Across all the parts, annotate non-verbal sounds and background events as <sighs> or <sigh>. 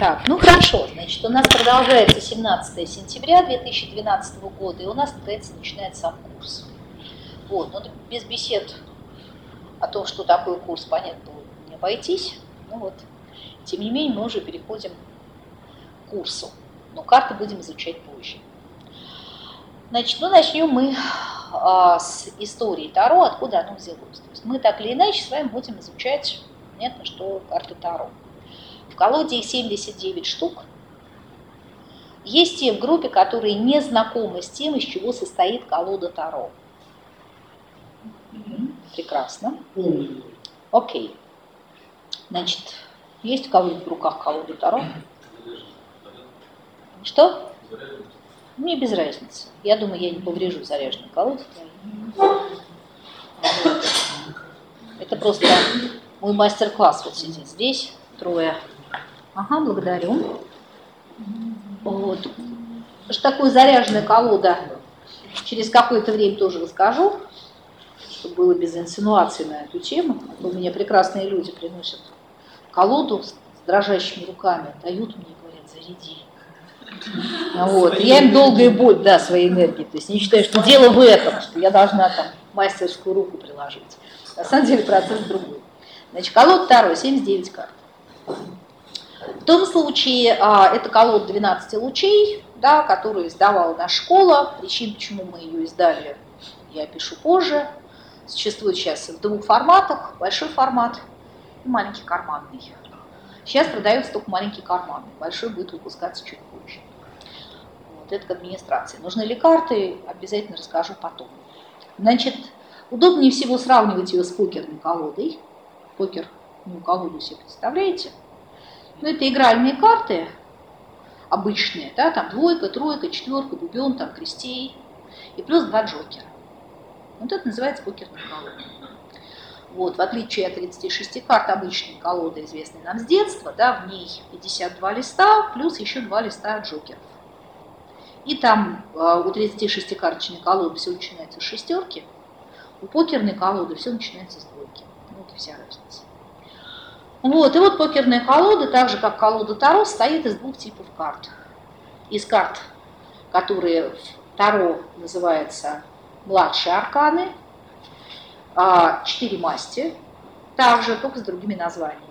Так, ну хорошо, значит, у нас продолжается 17 сентября 2012 года, и у нас, наконец, начинается сам курс. Вот, но без бесед о том, что такое курс, понятно, не обойтись. Ну вот, тем не менее, мы уже переходим к курсу, но карты будем изучать позже. Значит, ну начнем мы а, с истории Таро, откуда оно взялось. То есть мы так или иначе с вами будем изучать, понятно, что карты Таро. Колоде их 79 штук. Есть те в группе, которые не знакомы с тем, из чего состоит колода Таро. Прекрасно. Окей. Значит, есть у кого-нибудь в руках колода Таро? Что? Мне без разницы. Я думаю, я не поврежу заряженную колоду. Это просто мой мастер-класс вот сидит здесь, трое. Ага, благодарю. Вот. Что такое заряженная колода, через какое-то время тоже расскажу, чтобы было без инсинуации на эту тему. У меня прекрасные люди приносят колоду с дрожащими руками, дают мне, говорят, заряди. Вот. Я им долгая боль, да, своей энергии. То есть не считаю, что дело в этом, что я должна там мастерскую руку приложить. На самом деле процесс другой. Значит, колода второй, 79 карт. В том случае а, это колода 12 лучей, да, которую издавала наша школа. Причин, почему мы ее издали, я пишу позже. Существует сейчас в двух форматах. Большой формат и маленький карманный. Сейчас продается только маленький карманный. Большой будет выпускаться чуть позже. Вот это к администрации. Нужны ли карты, обязательно расскажу потом. Значит, удобнее всего сравнивать ее с покерной колодой. Покер, ну, колоду себе представляете? Ну, это игральные карты, обычные, да, там двойка, тройка, четверка, бубен, там крестей, и плюс два джокера. Вот это называется покерная колода. Вот, в отличие от 36 карт обычной колоды, известной нам с детства, да, в ней 52 листа, плюс еще два листа джокеров. И там э, у 36 карточной колоды все начинается с шестерки, у покерной колоды все начинается с двойки. Вот и вся разница. Вот, и вот покерная колода, так же как колода Таро, состоит из двух типов карт. Из карт, которые в Таро называются младшие арканы, а, четыре масти, также, только с другими названиями.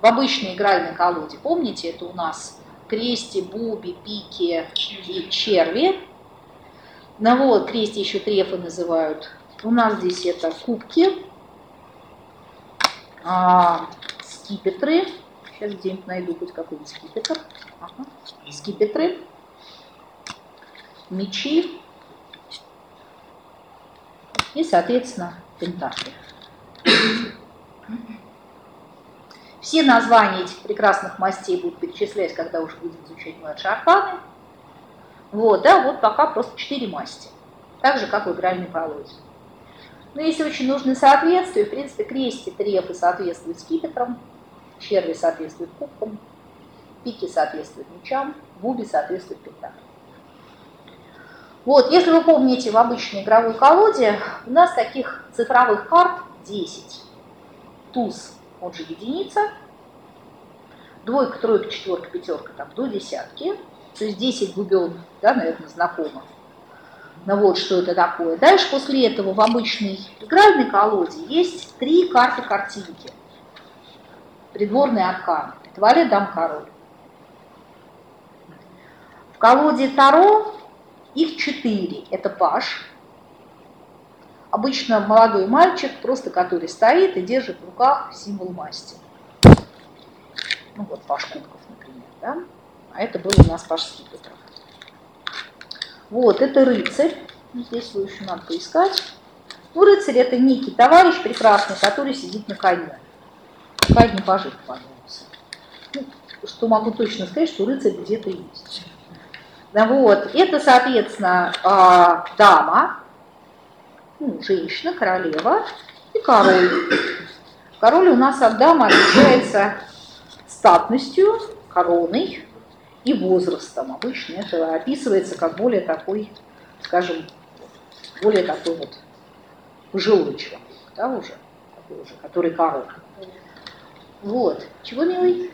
В обычной игральной колоде, помните, это у нас крести, буби, пики и черви. Ну вот, крести еще трефы называют. У нас здесь это кубки, а, скипетры. Сейчас где-нибудь найду хоть какой-нибудь скипетр. Ага. Скипетры, мечи и, соответственно, пентакли. Все названия этих прекрасных мастей будут перечислять, когда уже будем изучать младшие арканы. Вот, да, вот пока просто четыре масти. Так же, как в игральной колоде. Но если очень нужны соответствия, в принципе, крести, трефы соответствуют скипетрам, черви соответствуют кубкам, пики соответствуют мечам, буби соответствуют пентаклям. Вот, если вы помните, в обычной игровой колоде у нас таких цифровых карт 10. Туз он же единица, двойка, тройка, четверка, пятерка, там до десятки, то есть 10 бубен, да, наверное, знакомо. Ну вот, что это такое. Дальше после этого в обычной игральной колоде есть три карты картинки. Придворный аркан. Петвале, дам, король. В колоде Таро их четыре. Это паш, Обычно молодой мальчик, просто который стоит и держит в руках символ масти. Ну вот Паш Кубков, например, да? А это был у нас Паш Скипетров. Вот, это рыцарь. Ну, здесь его еще надо поискать. Ну, рыцарь это некий товарищ прекрасный, который сидит на коне. Какая небожитка пожалуйста. Ну, что могу точно сказать, что рыцарь где-то есть. Да, вот, это, соответственно, а, дама, ну, женщина, королева и король. Король у нас от дамы отличается статностью, короной и возрастом. Обычно это описывается как более такой, скажем, более такой вот пожилой человек, да, уже, такой уже, который король. Вот. Чего, милый?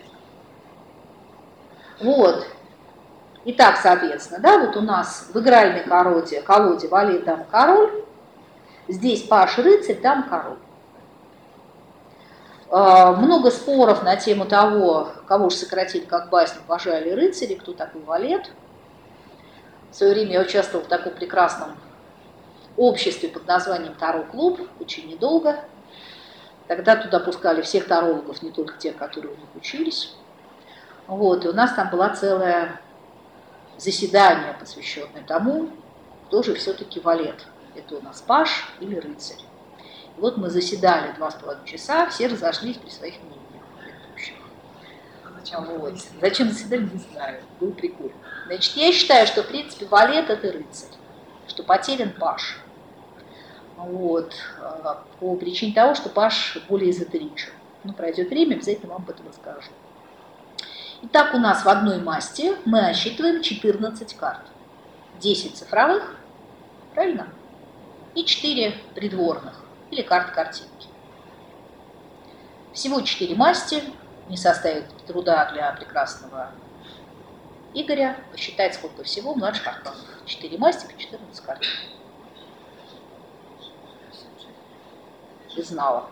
Вот. Итак, соответственно, да, вот у нас в игральной колоде, колоде валет, там король, здесь паш рыцарь, там король. А, много споров на тему того, кого же сократить как басню пожали рыцари, кто такой валет. В свое время я участвовала в таком прекрасном обществе под названием Таро Клуб, очень недолго. Тогда туда пускали всех тарологов, не только тех, которые у них учились. Вот, и у нас там была целая заседание, посвященное тому, кто же все-таки валет. Это у нас паш или рыцарь. Вот мы заседали два с половиной часа, все разошлись при своих мнениях предыдущих. Вот. Зачем заседали, не знаю. Было прикольно. Значит, я считаю, что, в принципе, валет – это рыцарь, что потерян паш. Вот. А, по причине того, что паш более эзотеричен. Ну, пройдет время, обязательно вам об этом расскажу. Итак, у нас в одной масти мы отсчитываем 14 карт. 10 цифровых, правильно? И 4 придворных, или карт картинки. Всего 4 масти, не составит труда для прекрасного Игоря посчитать, сколько всего младших арканов. 4 масти по 14 карт. Ты знала.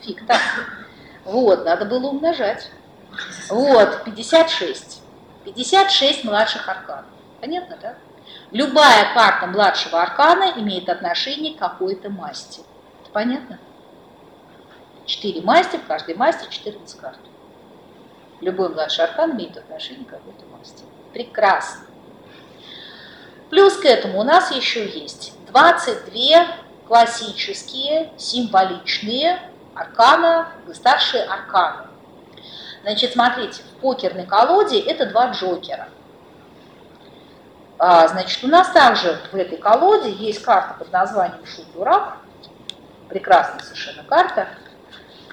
Фиг так. Вот, надо было умножать. Вот, 56. 56 младших арканов. Понятно, да? Любая карта младшего аркана имеет отношение к какой-то масти. Это понятно? 4 масти, в каждой масти 14 карт. Любой младший аркан имеет отношение к какой-то масти. Прекрасно. Плюс к этому у нас еще есть 22 классические, символичные аркана, старшие арканы. Значит, смотрите, в покерной колоде это два джокера. А, значит, у нас также в этой колоде есть карта под названием Шут-Дурак. Прекрасная совершенно карта.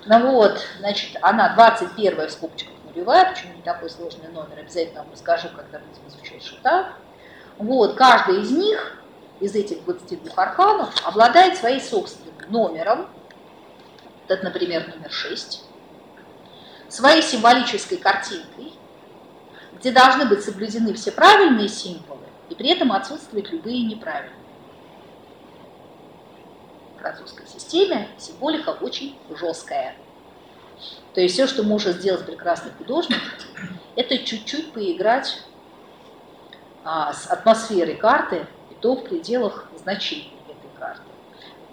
Ну вот, значит, она 21 в скобочках нулевая, почему не такой сложный номер, обязательно вам расскажу, когда будем изучать шута. Вот, каждый из них, из этих 22 арканов, обладает своим собственным номером, это, например, номер 6, своей символической картинкой, где должны быть соблюдены все правильные символы, и при этом отсутствуют любые неправильные. В французской системе символика очень жесткая. То есть все, что может сделать прекрасный художник, это чуть-чуть поиграть а, с атмосферой карты, и то в пределах значений этой карты.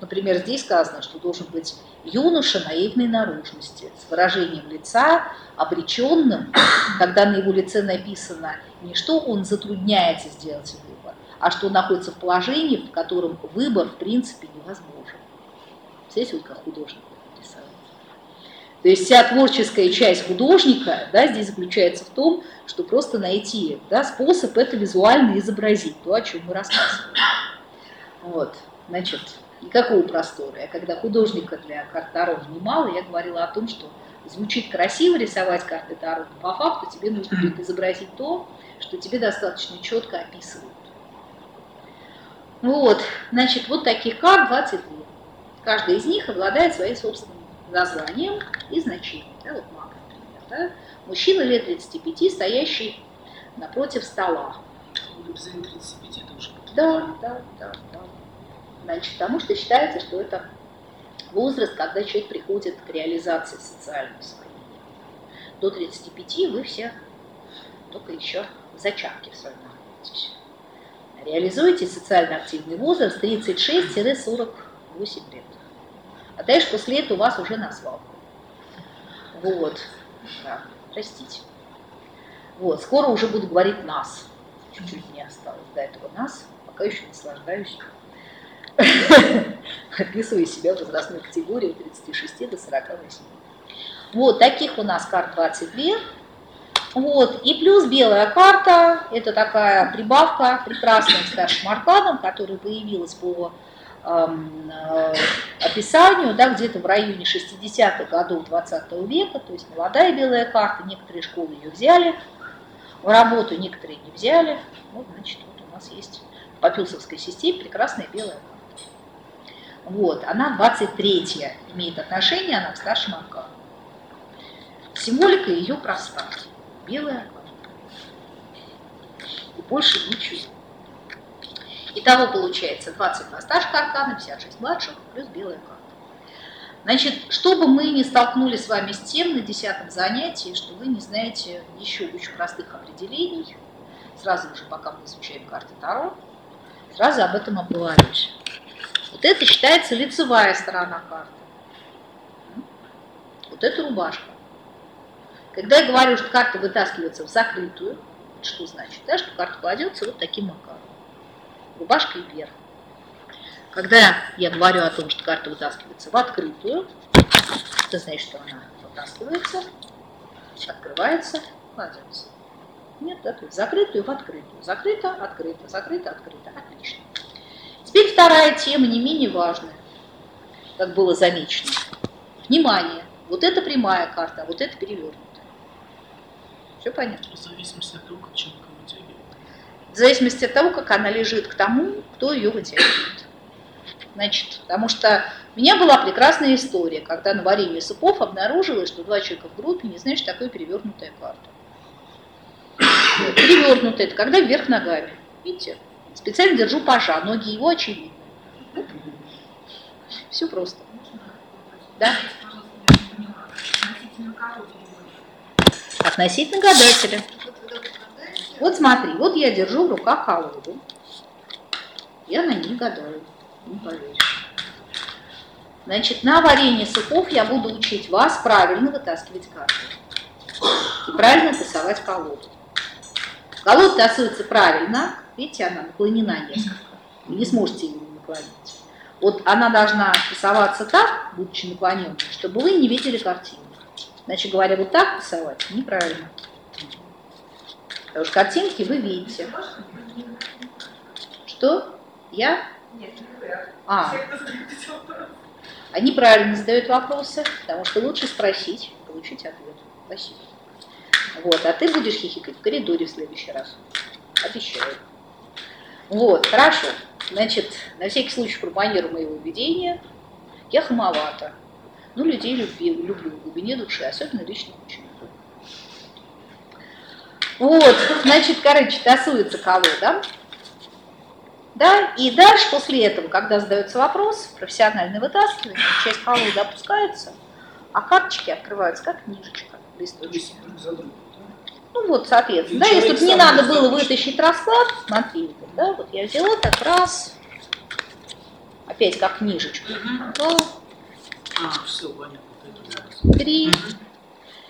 Например, здесь сказано, что должен быть юноша наивной наружности, с выражением лица, обреченным, когда на его лице написано не что он затрудняется сделать выбор, а что он находится в положении, в котором выбор в принципе невозможен. Представляете, вот как художник рисовать. То есть вся творческая часть художника да, здесь заключается в том, что просто найти да, способ это визуально изобразить, то, о чем мы рассказываем. Вот, значит, никакого простора. Я когда художника для карт Таро внимала, я говорила о том, что звучит красиво рисовать карты Таро, но по факту тебе нужно будет изобразить то, что тебе достаточно четко описывают. Вот, значит, вот таких карт 22. Каждая из них обладает своим собственным названием и значением. Да, вот маг, например. Да? Мужчина лет 35, стоящий напротив стола. 35 это уже. Да, да, да, да. Значит, потому что считается, что это возраст, когда человек приходит к реализации социального своей. До 35 вы все только еще в зачатке в своем находитесь. Реализуете социально активный возраст 36-48 лет. А дальше после этого вас уже на свалку. Вот. Да, простите. Вот, скоро уже буду говорить нас. Чуть-чуть не осталось до этого нас. Пока еще наслаждаюсь <laughs> описывая себя в возрастной категории от 36 до 48. Вот, таких у нас карт 22. Вот, и плюс белая карта, это такая прибавка прекрасным старшим арканом, которая появилась по эм, э, описанию, да, где-то в районе 60-х годов 20 века, то есть молодая белая карта, некоторые школы ее взяли, в работу некоторые не взяли. Вот, значит, вот у нас есть в Попилсовской системе прекрасная белая карта. Вот, она 23 имеет отношение, она в старшем аркане. Символика ее проста. Белая. И больше ничего. Итого получается 22 старших аркана, 56 младших, плюс белая карта. Значит, чтобы мы не столкнулись с вами с тем на десятом занятии, что вы не знаете еще очень простых определений, сразу же, пока мы изучаем карты Таро, сразу об этом обговорюсь. Вот это считается лицевая сторона карты. Вот это рубашка. Когда я говорю, что карта вытаскивается в закрытую, что значит? Да, что карта кладется вот таким макаром. Рубашкой вверх. Когда я говорю о том, что карта вытаскивается в открытую, это значит, что она вытаскивается, открывается, кладется. Нет, да, есть закрытую в открытую. Закрыто, открыто, закрыто, открыто. Отлично. Теперь вторая тема, не менее важная, как было замечено. Внимание, вот это прямая карта, а вот это перевернутая. Все понятно? В зависимости от того, как человек вытягивает. В зависимости от того, как она лежит к тому, кто ее вытягивает. Значит, потому что у меня была прекрасная история, когда на варенье супов обнаружилось, что два человека в группе не знают, что такое перевернутая карта. Перевернутая – это когда вверх ногами. Видите? Специально держу пажа, ноги его очевидны. Все просто. Да? Относительно гадателя. Вот смотри, вот я держу в руках колоду. Я на ней гадаю. Не поверишь. Значит, на варенье супов я буду учить вас правильно вытаскивать карты. И правильно тасовать колоду. Колода тасуется правильно, видите, она наклонена несколько. Не сможете ее наклонить. Вот она должна тасоваться так, будучи наклоненной, чтобы вы не видели картину. Иначе говоря, вот так тасовать неправильно. Потому что картинки вы видите. Что? Я? Нет, А, они правильно задают вопросы, потому что лучше спросить, получить ответ. Спасибо. Вот, а ты будешь хихикать в коридоре в следующий раз. Обещаю. Вот, хорошо. Значит, на всякий случай про манеру моего ведения. Я хамовата. Ну, людей люблю, люблю в глубине души, особенно личных учеников. Вот, значит, короче, тасуется колода. Да, и дальше после этого, когда задается вопрос, профессиональное вытаскивание, часть колоды опускается, а карточки открываются как книжечка, листочки. Ну вот, соответственно, да, если бы не надо было вытащить расклад, смотри, да, вот я взяла так раз, опять как книжечку, два, А, все, понятно. три.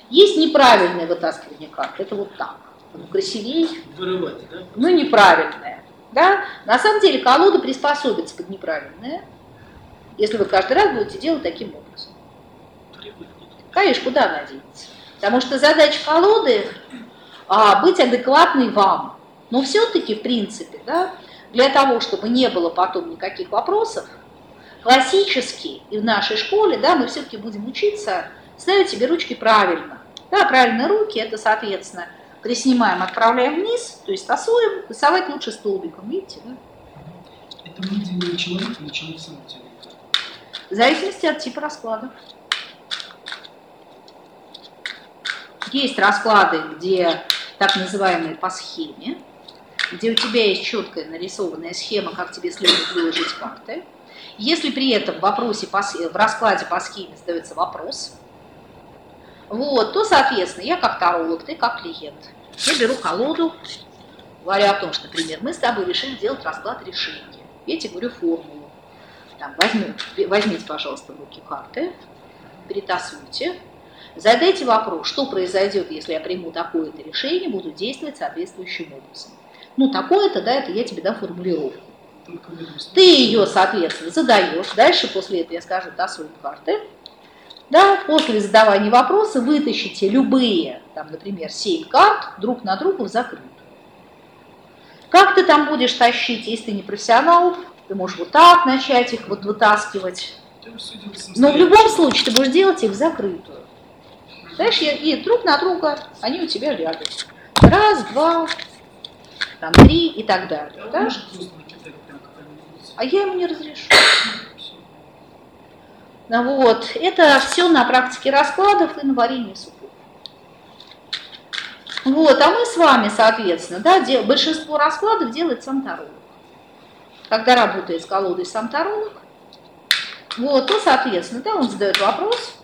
Есть неправильное вытаскивание карт, это вот так, оно красивее, Вырывать, да? ну неправильное. Да? На самом деле колода приспособится под неправильное, если вы каждый раз будете делать таким образом. Конечно, куда она денется? Потому что задача колоды а, быть адекватной вам. Но все-таки, в принципе, да, для того, чтобы не было потом никаких вопросов, классически и в нашей школе, да, мы все-таки будем учиться ставить себе ручки правильно. Да, правильно руки, это, соответственно, приснимаем, отправляем вниз, то есть тасуем, рисовать лучше столбиком, видите, да? Это мы делаем человек или человек сам? В зависимости от типа расклада. Есть расклады, где так называемые по схеме, где у тебя есть четкая нарисованная схема, как тебе следует выложить карты. Если при этом в, вопросе по в раскладе по схеме задается вопрос, вот, то, соответственно, я как таролог, ты как клиент. Я беру колоду, говорю о том, что, например, мы с тобой решили делать расклад решения. Я тебе говорю формулу. Там, возьму, возьмите, пожалуйста, в руки карты, перетасуйте, задайте вопрос, что произойдет, если я приму такое-то решение, буду действовать соответствующим образом. Ну, такое-то, да, это я тебе дам формулировку. Ты ее, соответственно, задаешь. Дальше после этого я скажу, тасуем карты. Да, после задавания вопроса вытащите любые, там, например, 7 карт друг на друга в закрытую. Как ты там будешь тащить, если ты не профессионал? Ты можешь вот так начать их вот вытаскивать. Но в любом случае ты будешь делать их в закрытую. Знаешь, и, друг на друга они у тебя лягут. Раз, два, там, три и так далее. А да? А я ему не разрешу. Ну вот, это все на практике раскладов и на варенье супов. Вот, а мы с вами, соответственно, да, дел, большинство раскладов делает сам таролог. Когда работает с колодой сам таролог, вот, то, соответственно, да, он задает вопрос,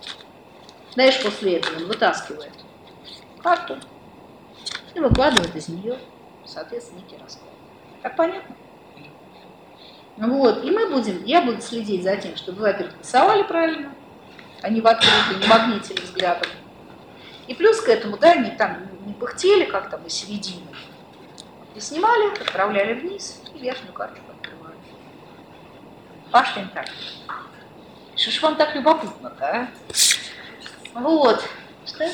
дальше после этого он вытаскивает карту и выкладывает из нее, соответственно, некий расклад. Так понятно? Вот, и мы будем, я буду следить за тем, чтобы вы, во-первых, рисовали правильно, а не в открытую, не магнитили взглядом. И плюс к этому, да, не там не пыхтели, как там, и середины. И снимали, отправляли вниз, и верхнюю карточку открывали. Пашка так. Что ж вам так любопытно-то, а? Вот. Что?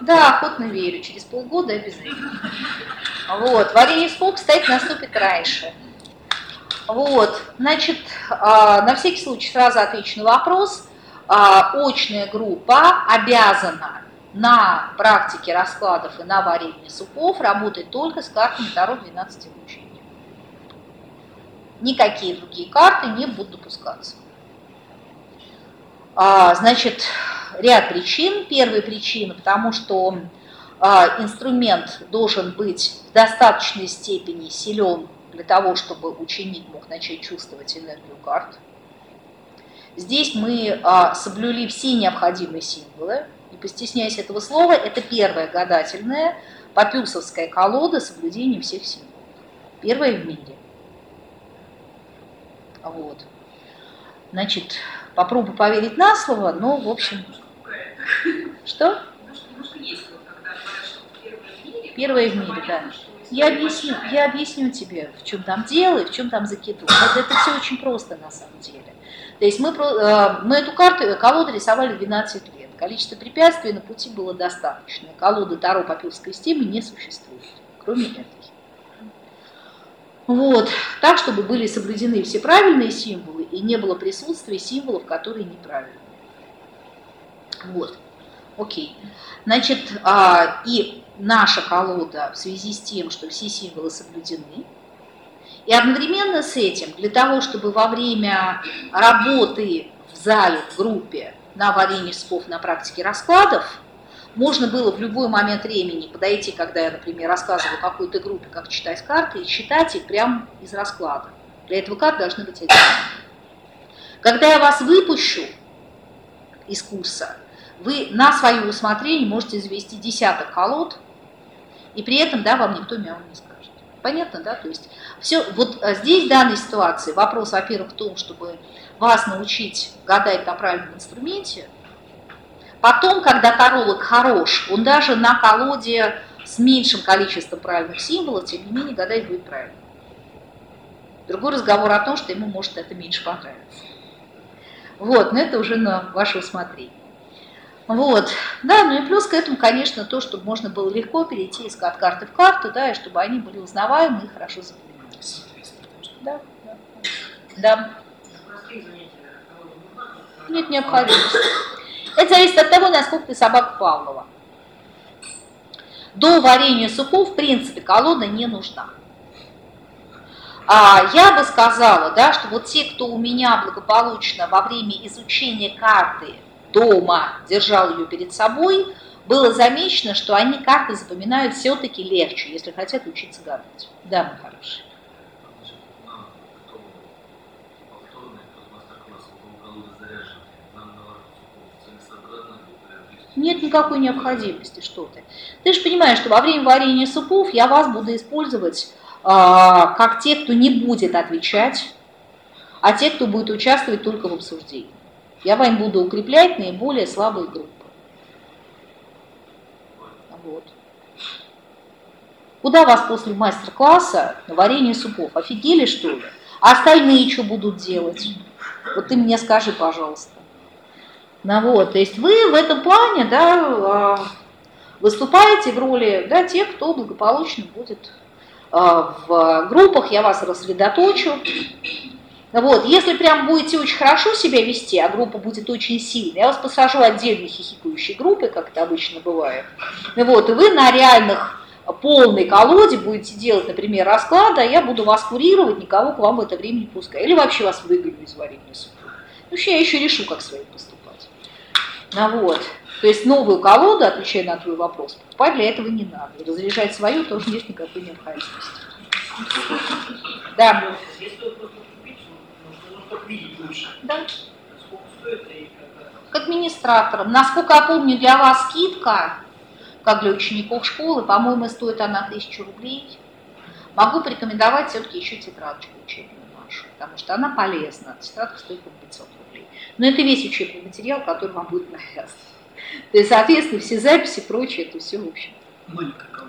Да, охотно верю, через полгода обязательно. Вот, варенье с кстати, наступит раньше. Вот, значит, а, на всякий случай сразу отвечу на вопрос. А, очная группа обязана на практике раскладов и на варенье супов работать только с картами Таро 12 обучения. Никакие другие карты не будут допускаться. А, значит, ряд причин. Первая причина, потому что инструмент должен быть в достаточной степени силен для того, чтобы ученик мог начать чувствовать энергию карт. Здесь мы а, соблюли все необходимые символы, не постесняясь этого слова, это первая гадательная папюсовская колода с соблюдением всех символов. Первая в мире. Вот. Значит, попробую поверить на слово, но, в общем... Что? Первое в мире. Да. Я объясню, я объясню тебе, в чем там дело и в чем там закидон. Это, это все очень просто на самом деле. То есть мы, э, мы эту карту, колоду рисовали 12 лет. Количество препятствий на пути было достаточно. Колоды Таро по пилской системе не существует, кроме этой. Вот. Так, чтобы были соблюдены все правильные символы и не было присутствия символов, которые неправильные. Вот. Окей. Значит, а, и наша колода в связи с тем, что все символы соблюдены. И одновременно с этим, для того, чтобы во время работы в зале, в группе на варенье спов на практике раскладов, можно было в любой момент времени подойти, когда я, например, рассказываю какой-то группе, как читать карты, и читать их прямо из расклада. Для этого карты должны быть отдельно. Когда я вас выпущу из курса, вы на свое усмотрение можете завести десяток колод, и при этом, да, вам никто мяу не скажет. Понятно, да? То есть все, вот а, здесь в данной ситуации вопрос, во-первых, в том, чтобы вас научить гадать на правильном инструменте. Потом, когда таролог хорош, он даже на колоде с меньшим количеством правильных символов, тем не менее, гадать будет правильно. Другой разговор о том, что ему может это меньше понравиться. Вот, но это уже на ваше усмотрение. Вот, да, ну и плюс к этому, конечно, то, чтобы можно было легко перейти из карты в карту, да, и чтобы они были узнаваемы и хорошо запоминались. Да, да, да. Нет необходимости. Это зависит от того, насколько ты собака Павлова. До варенья супов, в принципе, колода не нужна. А я бы сказала, да, что вот те, кто у меня благополучно во время изучения карты дома держал ее перед собой, было замечено, что они карты запоминают все-таки легче, если хотят учиться гадать. Да, мой хороший. Нет никакой необходимости, что ты. Ты же понимаешь, что во время варенья супов я вас буду использовать э, как те, кто не будет отвечать, а те, кто будет участвовать только в обсуждении. Я вам буду укреплять наиболее слабые группы. Вот. Куда вас после мастер-класса на варенье супов? Офигели, что ли? А остальные что будут делать? Вот ты мне скажи, пожалуйста. Ну вот, то есть вы в этом плане, да, а, выступаете в роли, да, тех, кто благополучно будет а, в группах, я вас рассредоточу, вот, если прям будете очень хорошо себя вести, а группа будет очень сильной, я вас посажу отдельной хихикающей группы, как это обычно бывает. Вот, и вы на реальных полной колоде будете делать, например, расклады, а я буду вас курировать, никого к вам в это время не пускаю. Или вообще вас выгоню из варенья супа. Ну, я еще решу, как с вами поступать. Ну, вот. То есть новую колоду, отвечая на твой вопрос, покупать для этого не надо. И разряжать свою тоже нет никакой необходимости. Да. Да. К администраторам. Насколько я помню, для вас скидка, как для учеников школы, по-моему, стоит она 1000 рублей. Могу порекомендовать все-таки еще тетрадочку учебную нашу, потому что она полезна. Тетрадка стоит по 500 рублей. Но это весь учебный материал, который вам будет навязан. То есть, соответственно, все записи, прочее, это все, в общем,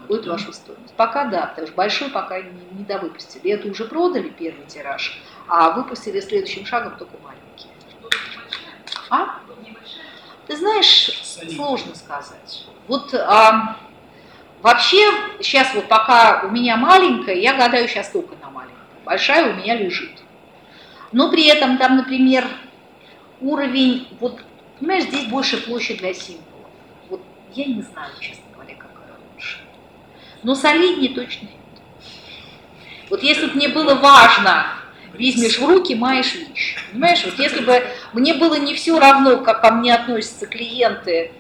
будет да? ваша стоимость. Пока да, потому что большой пока не, не довыпустили. Это уже продали первый тираж, а выпустили следующим шагом только маленький. А? Ты знаешь, сложно сказать. Вот а, вообще сейчас вот пока у меня маленькая, я гадаю сейчас только на маленькую. Большая у меня лежит. Но при этом там, например, уровень, вот, понимаешь, здесь больше площадь для символов. Вот я не знаю, честно говоря, какая лучше. Но солиднее точно нет. Вот если бы мне было важно, возьмешь в руки, маешь вещь. Понимаешь, вот если бы мне было не все равно, как ко мне относятся клиенты,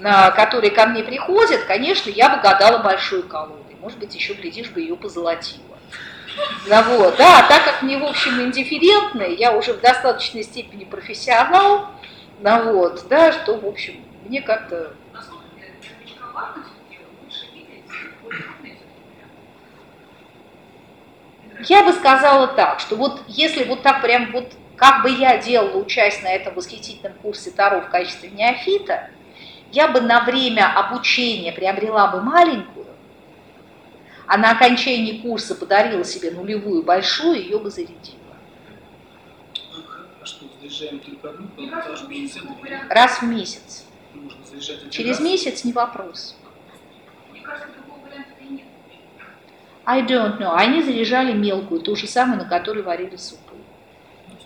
которые ко мне приходят, конечно, я бы гадала большой колодой. Может быть, еще, глядишь, бы ее позолотила. Ну вот, да, так как мне, в общем, индифферентно, я уже в достаточной степени профессионал, ну вот, да, что, в общем, мне как-то Я бы сказала так, что вот если вот так прям вот, как бы я делала, учась на этом восхитительном курсе Таро в качестве неофита, я бы на время обучения приобрела бы маленькую, а на окончании курса подарила себе нулевую большую, ее бы зарядила. А. Раз в месяц. Через месяц не вопрос. Мне кажется, другого варианта и нет. I don't know. Они заряжали мелкую, ту же самую, на которой варили супы.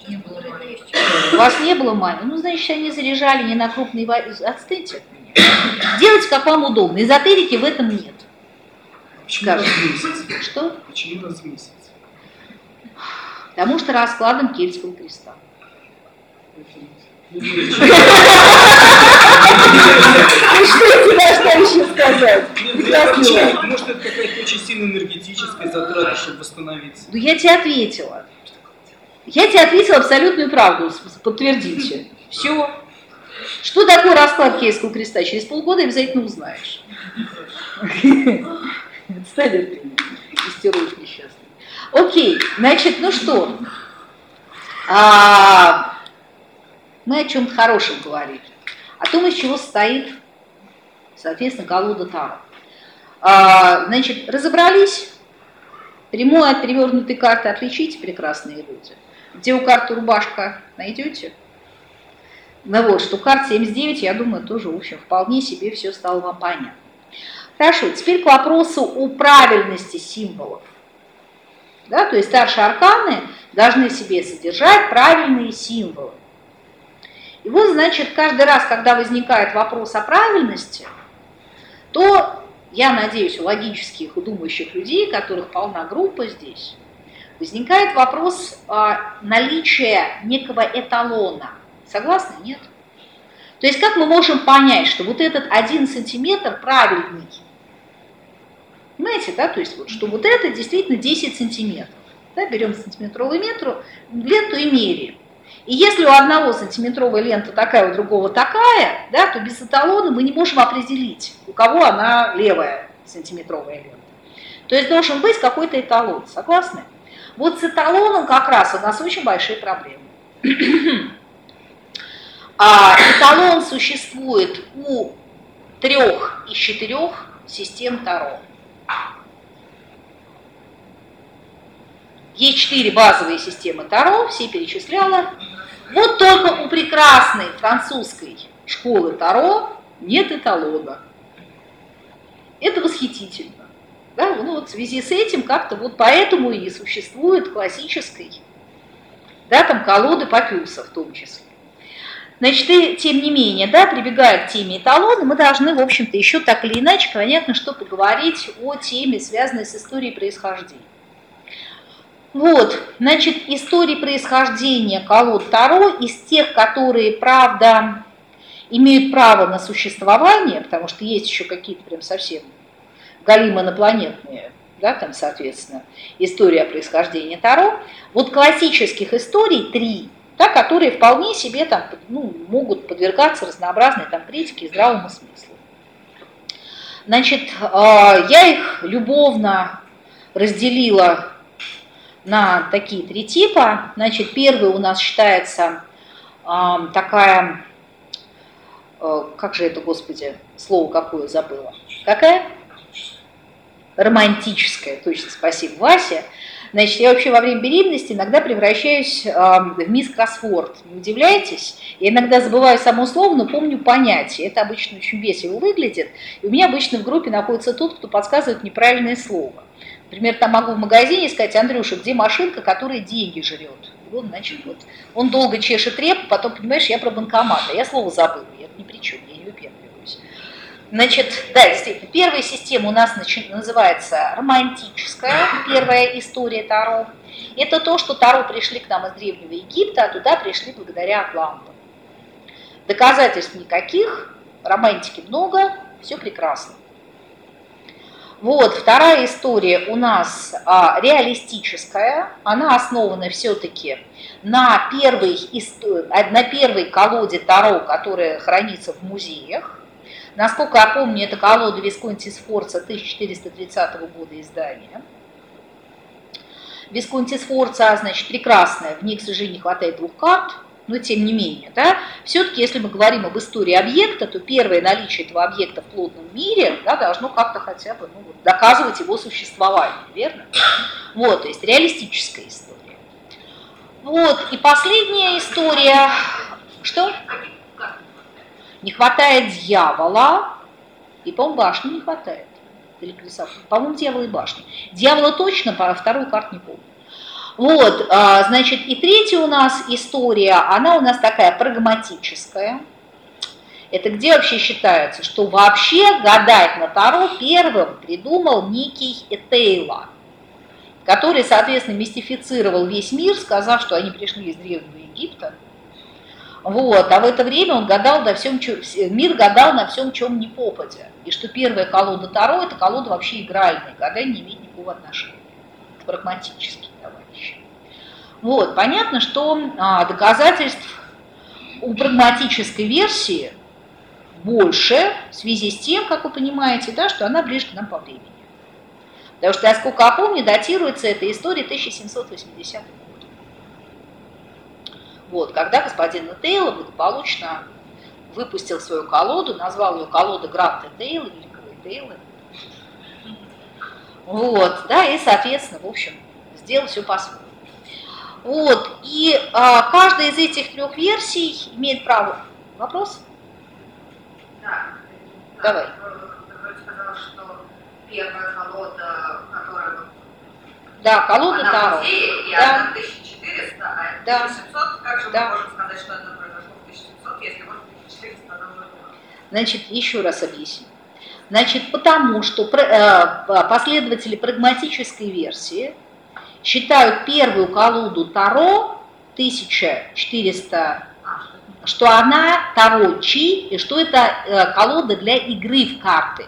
Не было маленьких. У вас не было мани? Ну, значит, они заряжали не на крупные... ва- Отстыньте. Делайте, как вам удобно. Эзотерики в этом нет. Почему раз в месяц? Что? Почему раз в месяц? Потому что раскладом Кельтского креста. Ну, <laughs> что я должна еще сказать? Может, это какая-то очень сильно энергетическая затрата, чтобы восстановиться. Ну я тебе ответила. Я тебе ответила абсолютную правду, подтвердите. Все. Что такое расклад Кельтского креста? Через полгода обязательно узнаешь. <laughs> <laughs> Меня, истеруешь несчастный. Окей, значит, ну что? А, мы о чем-то хорошем говорили. О том, из чего состоит, соответственно, колода Таро. А, значит, разобрались. Прямую от перевернутой карты отличите, прекрасные люди. Где у карты рубашка найдете? Ну вот, что карт 79, я думаю, тоже, в общем, вполне себе все стало вам понятно. Хорошо, теперь к вопросу о правильности символов. Да, то есть старшие арканы должны себе содержать правильные символы. И вот, значит, каждый раз, когда возникает вопрос о правильности, то, я надеюсь, у логических и думающих людей, которых полна группа здесь, возникает вопрос наличия некого эталона. Согласны? Нет? То есть как мы можем понять, что вот этот один сантиметр правильный? Понимаете, да? То есть вот, что вот это действительно 10 сантиметров. Да, берем сантиметровую метру, ленту и меряем. И если у одного сантиметровая лента такая, у другого такая, да, то без эталона мы не можем определить, у кого она левая сантиметровая лента. То есть должен быть какой-то эталон, согласны? Вот с эталоном как раз у нас очень большие проблемы. <clears throat> А эталон существует у трех из четырех систем Таро. Есть четыре базовые системы Таро, все перечисляла. Вот только у прекрасной французской школы Таро нет эталона. Это восхитительно. Да, ну вот в связи с этим как-то вот поэтому и существует классической, да, там колоды Папюса в том числе. Значит, и, тем не менее, да, прибегая к теме эталона, мы должны, в общем-то, еще так или иначе, понятно, что поговорить о теме, связанной с историей происхождения. Вот, значит, истории происхождения колод Таро из тех, которые, правда, имеют право на существование, потому что есть еще какие-то прям совсем галимы инопланетные, да, там, соответственно, история происхождения Таро. Вот классических историй три, да, которые вполне себе там, ну, могут подвергаться разнообразной там критике и здравому смыслу. Значит, а, я их любовно разделила на такие три типа. Значит, первый у нас считается такая, э, как же это, господи, слово какое забыла? Какая? Романтическая, точно, спасибо, Вася. Значит, я вообще во время беременности иногда превращаюсь в мисс кроссворд. Не удивляйтесь? Я иногда забываю само слово, но помню понятие. Это обычно очень весело выглядит. И у меня обычно в группе находится тот, кто подсказывает неправильное слово. Например, там могу в магазине сказать, Андрюша, где машинка, которая деньги жрет? И вот, значит, вот он долго чешет реп, потом, понимаешь, я про банкомат, а я слово забыла, я ни при чем, я не выпендриваюсь. Значит, да, действительно, первая система у нас называется романтическая, первая история Таро. Это то, что Таро пришли к нам из Древнего Египта, а туда пришли благодаря Атлантам. Доказательств никаких, романтики много, все прекрасно. Вот, вторая история у нас а, реалистическая, она основана все-таки на первой, на первой колоде Таро, которая хранится в музеях. Насколько я помню, это колода Висконти Сфорца 1430 года издания. Висконти Сфорца, значит, прекрасная, в ней, к сожалению, не хватает двух карт – но тем не менее, да, все-таки, если мы говорим об истории объекта, то первое наличие этого объекта в плотном мире да, должно как-то хотя бы ну, доказывать его существование, верно? Вот, то есть реалистическая история. Вот, и последняя история, что? Не хватает дьявола, и, по-моему, башни не хватает. По-моему, дьявола и башни. Дьявола точно, по вторую карту не помню. Вот, а, значит, и третья у нас история, она у нас такая прагматическая. Это где вообще считается, что вообще гадать на Таро первым придумал некий Этейла, который, соответственно, мистифицировал весь мир, сказав, что они пришли из Древнего Египта. Вот, а в это время он гадал на всем, мир гадал на всем, чем не попадя. И что первая колода Таро – это колода вообще игральная, гадание не имеет никакого отношения, прагматически. Вот, понятно, что а, доказательств у прагматической версии больше в связи с тем, как вы понимаете, да, что она ближе к нам по времени. Потому что, я сколько я помню, датируется эта история 1780 год. Вот, когда господин Тейлор благополучно выпустил свою колоду, назвал ее колода Гранта Тейла, Великого Тейла. Вот, да, и, соответственно, в общем, сделал все по-своему. Вот, и а, каждая из этих трех версий имеет право. Вопрос? Да. Давай. Сказала, что первая колода, которая... Да, колода Таро. Да. 1400, а да. 1700, как же да. мы можем сказать, что это произошло в 1700, если вот 1400 она уже была? Значит, еще раз объясню. Значит, потому что э, последователи прагматической версии – считают первую колоду Таро 1400, что она Таро Чи, и что это э, колода для игры в карты,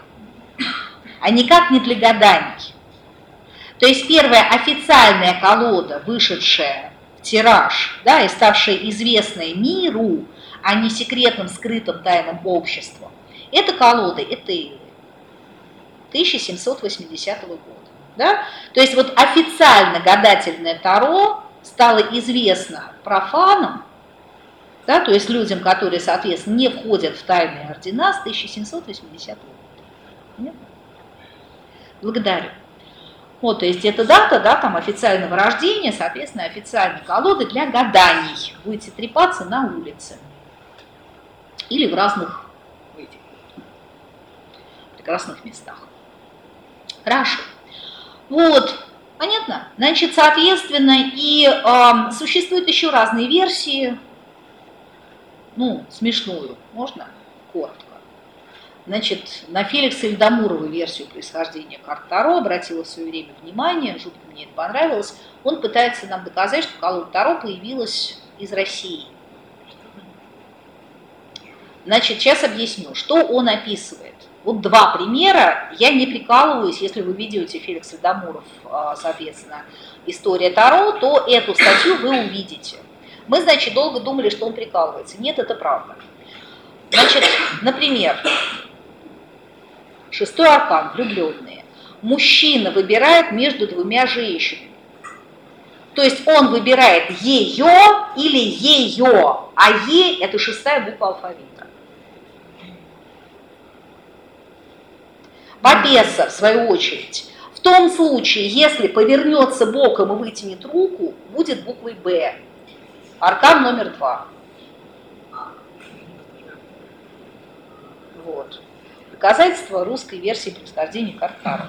а никак не для гаданий. То есть первая официальная колода, вышедшая тираж, да, и ставшая известной миру, а не секретным, скрытым, тайным обществом, это колода Этейлы 1780 года. Да? То есть вот официально гадательное Таро стало известно профанам, да, то есть людям, которые, соответственно, не входят в тайные ордена с 1780 года. Понятно? Благодарю. Вот, то есть это дата, да, там официального рождения, соответственно, официальной колоды для гаданий. Будете трепаться на улице. Или в разных этих, прекрасных местах. Хорошо. Вот, понятно? Значит, соответственно, и э, существуют еще разные версии. Ну, смешную, можно коротко. Значит, на Феликса Ильдамурова версию происхождения карт Таро обратила в свое время внимание, жутко мне это понравилось. Он пытается нам доказать, что колода Таро появилась из России. Значит, сейчас объясню, что он описывает. Вот два примера, я не прикалываюсь, если вы видите Феликс Дамуров, а, соответственно, «История Таро», то эту статью вы увидите. Мы, значит, долго думали, что он прикалывается. Нет, это правда. Значит, например, шестой аркан, влюбленные. Мужчина выбирает между двумя женщинами. То есть он выбирает ее или ее, а Е – это шестая буква алфавита. Бабеса, в свою очередь, в том случае, если повернется боком и вытянет руку, будет буквой Б. Аркан номер два. Вот. Доказательство русской версии происхождения Картара.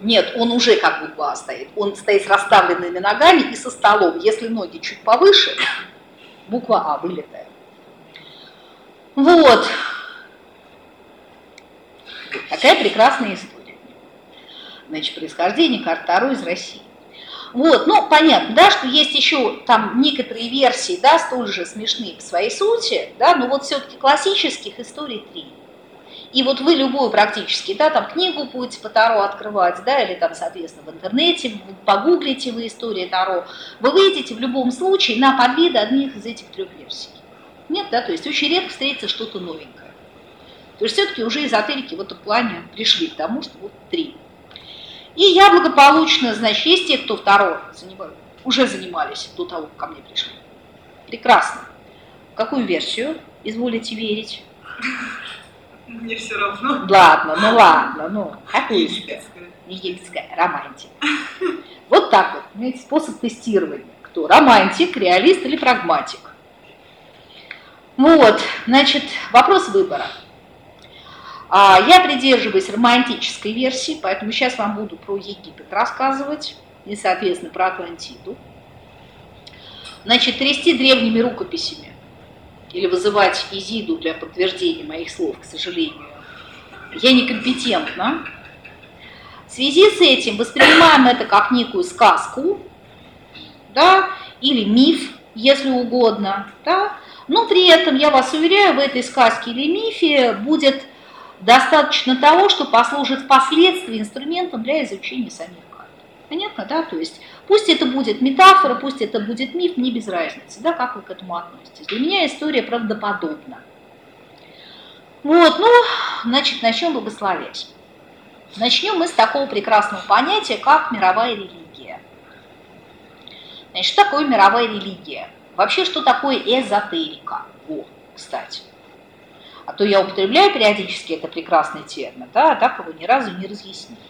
Нет, он уже как буква стоит. Он стоит с расставленными ногами и со столом. Если ноги чуть повыше, буква А вылетает. Вот. Такая прекрасная история. Значит, происхождение карт Таро из России. Вот, ну, понятно, да, что есть еще там некоторые версии, да, столь же смешные по своей сути, да, но вот все-таки классических историй три. И вот вы любую практически, да, там книгу будете по Таро открывать, да, или там, соответственно, в интернете, погуглите вы истории Таро, вы выйдете в любом случае на подвиды одних из этих трех версий. Нет, да, то есть очень редко встретится что-то новенькое. То есть все-таки уже эзотерики в этом плане пришли к тому, что вот три. И я благополучно, значит, есть те, кто второго занимали, уже занимались до того, как ко мне пришли. Прекрасно. В какую версию изволите верить? Мне все равно. Ладно, ну ладно, ну, какую египетская? Египетская, романтик. Вот так вот, знаете, способ тестирования. Кто, романтик, реалист или прагматик? Вот, значит, вопрос выбора. А, я придерживаюсь романтической версии, поэтому сейчас вам буду про Египет рассказывать и, соответственно, про Атлантиду. Значит, трясти древними рукописями или вызывать Изиду для подтверждения моих слов, к сожалению, я некомпетентна. В связи с этим воспринимаем это как некую сказку, да, или миф, если угодно, да, но при этом, я вас уверяю, в этой сказке или мифе будет достаточно того, что послужит впоследствии инструментом для изучения самих карт. Понятно, да? То есть пусть это будет метафора, пусть это будет миф, мне без разницы, да, как вы к этому относитесь. Для меня история правдоподобна. Вот, ну, значит, начнем благословлять. Начнем мы с такого прекрасного понятия, как мировая религия. Значит, что такое мировая религия? Вообще, что такое эзотерика? О, кстати. А то я употребляю периодически это прекрасный термин, да, а так его ни разу не разъяснила.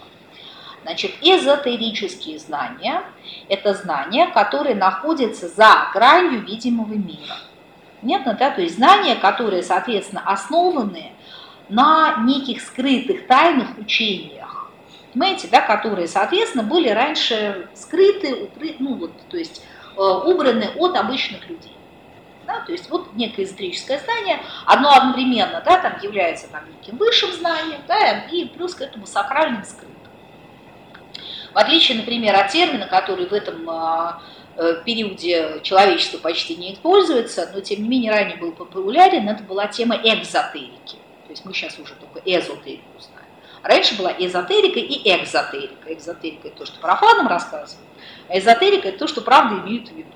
Значит, эзотерические знания – это знания, которые находятся за гранью видимого мира. Понятно, да? То есть знания, которые, соответственно, основаны на неких скрытых тайных учениях, понимаете, да, которые, соответственно, были раньше скрыты, укрыты, ну вот, то есть э, убраны от обычных людей. Да? То есть вот некое эзотерическое знание, оно одновременно да, там является там, неким высшим знанием, да, и плюс к этому сакральным скрытым. В отличие, например, от термина, который в этом а, э, периоде человечества почти не используется, но тем не менее ранее был популярен, это была тема экзотерики. То есть мы сейчас уже только эзотерику знаем. Раньше была эзотерика и экзотерика. Экзотерика – это то, что профанам рассказывают, а эзотерика – это то, что правда имеют в виду.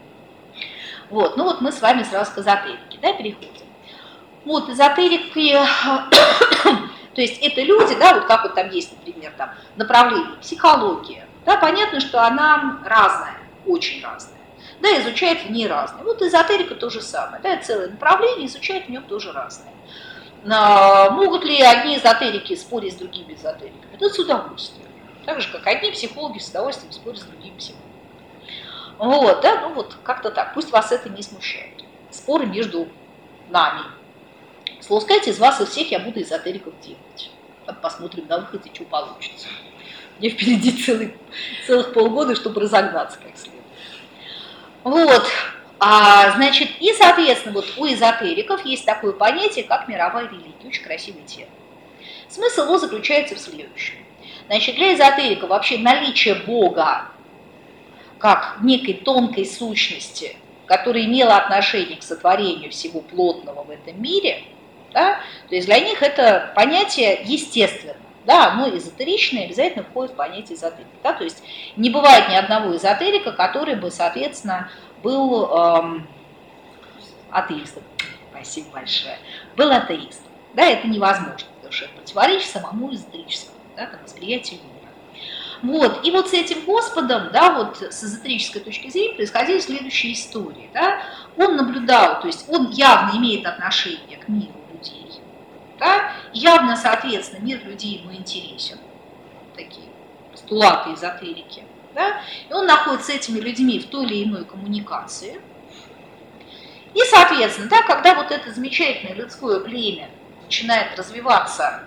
Вот, ну вот мы с вами сразу к эзотерике, да, переходим. Вот, эзотерики, <coughs> то есть это люди, да, вот как вот там есть, например, там направление психология, да, понятно, что она разная, очень разная, да, изучает в ней разное. Вот эзотерика то же самое, да, целое направление, изучает в нем тоже разное. А, могут ли одни эзотерики спорить с другими эзотериками? Да, с удовольствием. Так же, как одни психологи с удовольствием спорят с другими психологами. Вот, да, ну вот как-то так. Пусть вас это не смущает. Споры между нами. Слово сказать, из вас и всех я буду эзотериков делать. Посмотрим на выходе, что получится. Мне впереди целый, целых полгода, чтобы разогнаться как следует. Вот, а, значит, и, соответственно, вот у эзотериков есть такое понятие, как мировая религия. Очень красивый термин. Смысл его заключается в следующем. Значит, для эзотерика вообще наличие Бога как некой тонкой сущности, которая имела отношение к сотворению всего плотного в этом мире, да, то есть для них это понятие естественно. Да, оно эзотеричное обязательно входит в понятие эзотерики. Да, то есть не бывает ни одного эзотерика, который бы, соответственно, был эм, атеистом. Спасибо большое. Был атеистом. Да, это невозможно, потому что это противоречит самому эзотерическому да, там, восприятию мира. Вот. И вот с этим Господом, да, вот с эзотерической точки зрения происходили следующие истории. Да. Он наблюдал, то есть он явно имеет отношение к миру людей. Да. Явно, соответственно, мир людей ему интересен. Такие постулаты эзотерики. Да. И он находится с этими людьми в той или иной коммуникации. И, соответственно, да, когда вот это замечательное людское племя начинает развиваться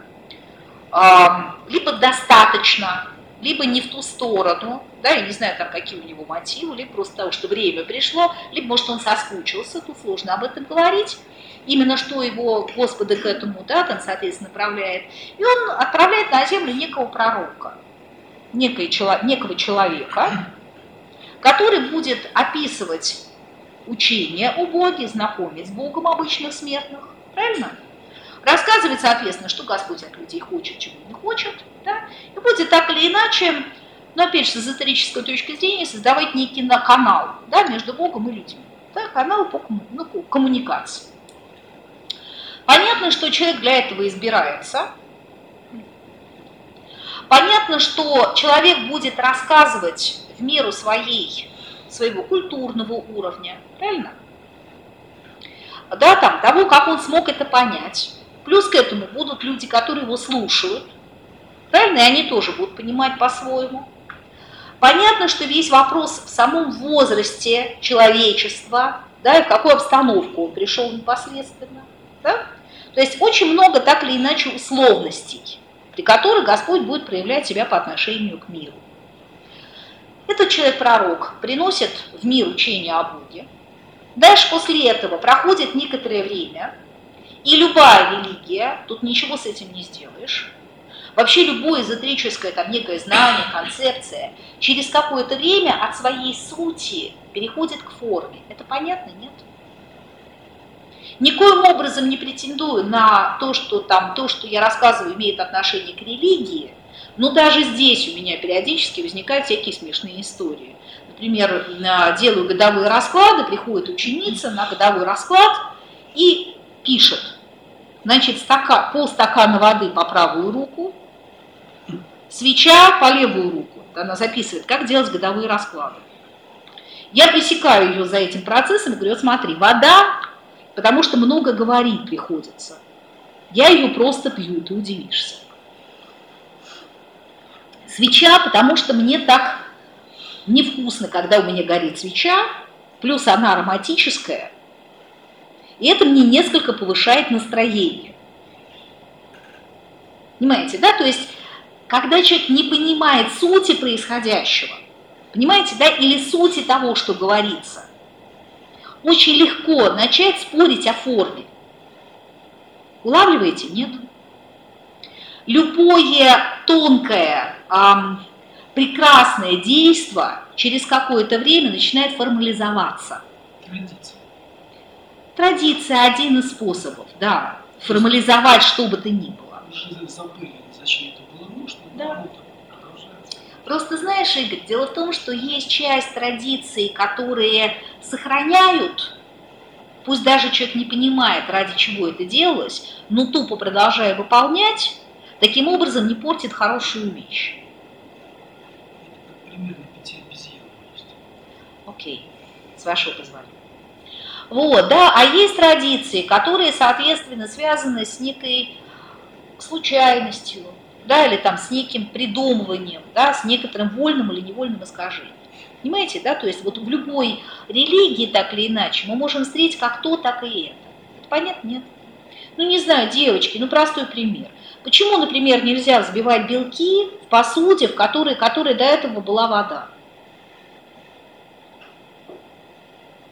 э, либо достаточно либо не в ту сторону, да, я не знаю, там, какие у него мотивы, либо просто того, что время пришло, либо, может, он соскучился, тут сложно об этом говорить, именно что его Господа к этому, да, там, соответственно, направляет. И он отправляет на землю некого пророка, некого, некого человека, который будет описывать учение о Боге, знакомить с Богом обычных смертных, правильно? Рассказывать, соответственно, что Господь от людей хочет, чего не хочет, да? и будет так или иначе, но опять же, с эзотерической точки зрения, создавать некий канал да, между Богом и людьми. Да, канал по ну, коммуникации. Понятно, что человек для этого избирается. Понятно, что человек будет рассказывать в меру своей, своего культурного уровня, правильно? Да, там, того, как он смог это понять. Плюс к этому будут люди, которые его слушают, правильно, и они тоже будут понимать по-своему. Понятно, что весь вопрос в самом возрасте человечества, да, и в какую обстановку он пришел непосредственно. Да? То есть очень много так или иначе условностей, при которых Господь будет проявлять себя по отношению к миру. Этот человек-пророк приносит в мир учение о Боге. Дальше после этого проходит некоторое время, и любая религия, тут ничего с этим не сделаешь, вообще любое эзотерическое там некое знание, концепция, через какое-то время от своей сути переходит к форме. Это понятно, нет? Никоим образом не претендую на то, что там то, что я рассказываю, имеет отношение к религии, но даже здесь у меня периодически возникают всякие смешные истории. Например, делаю годовые расклады, приходит ученица на годовой расклад и пишет, Значит, стакан, полстакана воды по правую руку, свеча по левую руку. Она записывает, как делать годовые расклады. Я пресекаю ее за этим процессом и говорю, смотри, вода, потому что много говорить приходится. Я ее просто пью, ты удивишься. Свеча, потому что мне так невкусно, когда у меня горит свеча, плюс она ароматическая, и это мне несколько повышает настроение. Понимаете, да? То есть, когда человек не понимает сути происходящего, понимаете, да, или сути того, что говорится, очень легко начать спорить о форме. Улавливаете? Нет. Любое тонкое, эм, прекрасное действие через какое-то время начинает формализоваться. Традиция. Традиция один из способов, да, формализовать что бы то ни было. Уже забыли, зачем это было нужно, да. Просто знаешь, Игорь, дело в том, что есть часть традиций, которые сохраняют, пусть даже человек не понимает, ради чего это делалось, но тупо продолжая выполнять, таким образом не портит хорошую вещь. Это примерно пяти обезьян. Окей, с вашего позволения. Вот, да, а есть традиции, которые, соответственно, связаны с некой случайностью, да, или там с неким придумыванием, да, с некоторым вольным или невольным искажением. Понимаете, да, то есть вот в любой религии, так или иначе, мы можем встретить как то, так и это. это понятно? Нет. Ну, не знаю, девочки, ну, простой пример. Почему, например, нельзя взбивать белки в посуде, в которой, которой до этого была вода?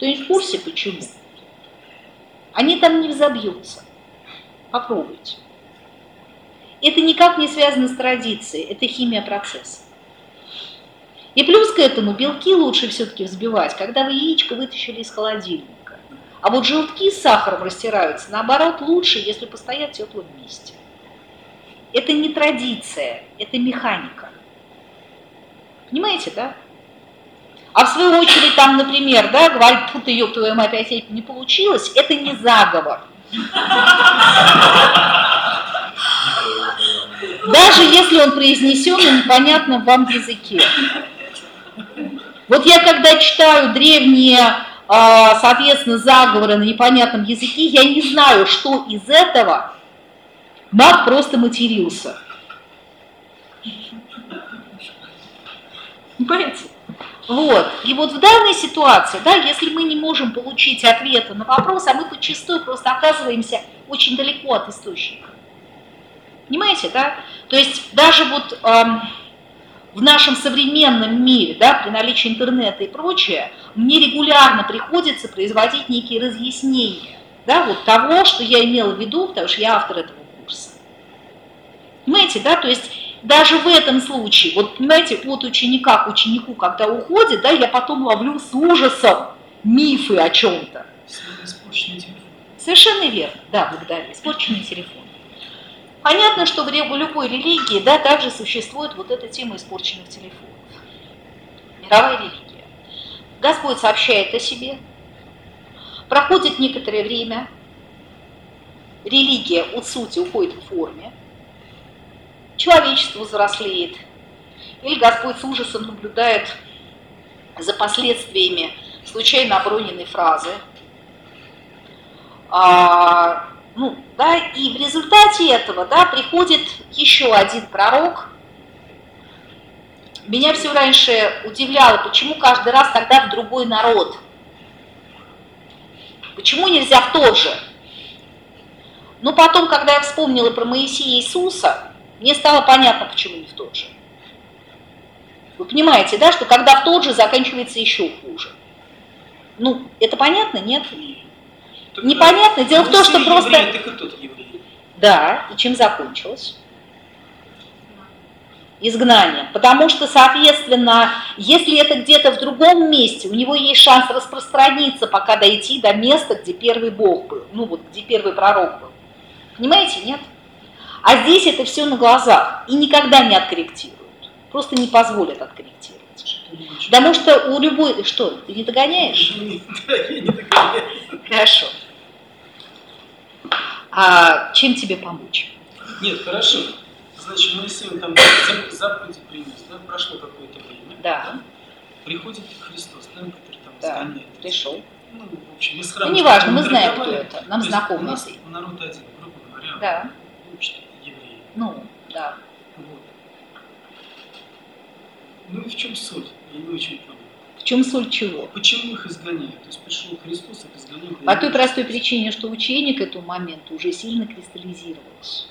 То есть в курсе почему? Они там не взобьются. Попробуйте. Это никак не связано с традицией, это химия процесса. И плюс к этому белки лучше все-таки взбивать, когда вы яичко вытащили из холодильника. А вот желтки с сахаром растираются, наоборот, лучше, если постоять в теплом месте. Это не традиция, это механика. Понимаете, да? А в свою очередь там, например, да, говорит, тут ее твою мать опять не получилось, это не заговор. Даже если он произнесен на непонятном вам языке. Вот я когда читаю древние, а, соответственно, заговоры на непонятном языке, я не знаю, что из этого маг просто матерился. Понимаете? Вот. И вот в данной ситуации, да, если мы не можем получить ответа на вопрос, а мы подчастую просто оказываемся очень далеко от источника. Понимаете, да? То есть даже вот эм, в нашем современном мире, да, при наличии интернета и прочее, мне регулярно приходится производить некие разъяснения, да, вот того, что я имела в виду, потому что я автор этого курса. Понимаете, да, то есть даже в этом случае, вот понимаете, от ученика к ученику, когда уходит, да, я потом ловлю с ужасом мифы о чем-то. Совершенно верно, да, благодарю, испорченный телефон. Понятно, что в любой религии, да, также существует вот эта тема испорченных телефонов. Мировая религия. Господь сообщает о себе, проходит некоторое время, религия от сути уходит в форме, человечество взрослеет, или Господь с ужасом наблюдает за последствиями случайно оброненной фразы. А, ну, да, и в результате этого да, приходит еще один пророк. Меня все раньше удивляло, почему каждый раз тогда в другой народ. Почему нельзя в тот же? Но потом, когда я вспомнила про Моисея Иисуса, мне стало понятно, почему не в тот же. Вы понимаете, да, что когда в тот же заканчивается еще хуже. Ну, это понятно, нет? Так Непонятно. Дело в том, что просто... Еврей, так и тот еврей. Да, и чем закончилось? изгнанием. Потому что, соответственно, если это где-то в другом месте, у него есть шанс распространиться, пока дойти до места, где первый Бог был, ну вот где первый пророк был. Понимаете, нет? А здесь это все на глазах и никогда не откорректируют. Просто не позволят откорректировать. Потому что у любой... Что, ты не догоняешь? <laughs> Да, я не догоняю. Хорошо. А чем тебе помочь? Нет, хорошо. Значит, Моисей там заповеди принес, да? прошло какое-то время. Да. Приходит Христос, да, который там да, сгоняет. пришел. Ну, в общем, из храма. Ну, неважно, мы знаем, кто это, нам знакомый. У нас народ один, грубо говоря. Да. Общий. Ну, да. Вот. Ну и в чем суть? Я не очень понял. В чем суть чего? Почему их изгоняют? То есть пришел Христос, их изгоняют. По той простой причине, что учение к этому моменту уже сильно кристаллизировалось.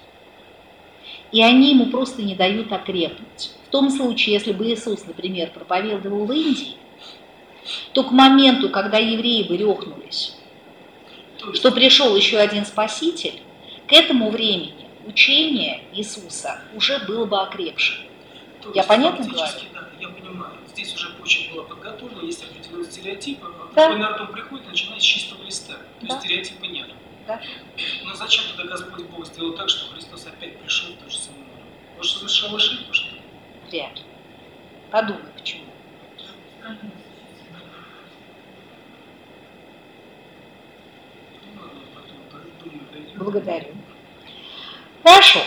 И они ему просто не дают окрепнуть. В том случае, если бы Иисус, например, проповедовал в Индии, то к моменту, когда евреи бы рехнулись, что пришел еще один Спаситель, к этому времени учение Иисуса уже было бы окрепшим. То я понятно говорю? Да, я понимаю. Здесь уже почва была подготовлена, есть определенные стереотипы. Да. Такой народ приходит начинает с чистого листа. То да. есть стереотипы нет. Да. Но зачем тогда Господь Бог сделал так, что Христос опять пришел в то же самое что совершил ошибку, что ли? Вряд ли. Подумай, почему. Благодарю. Хорошо.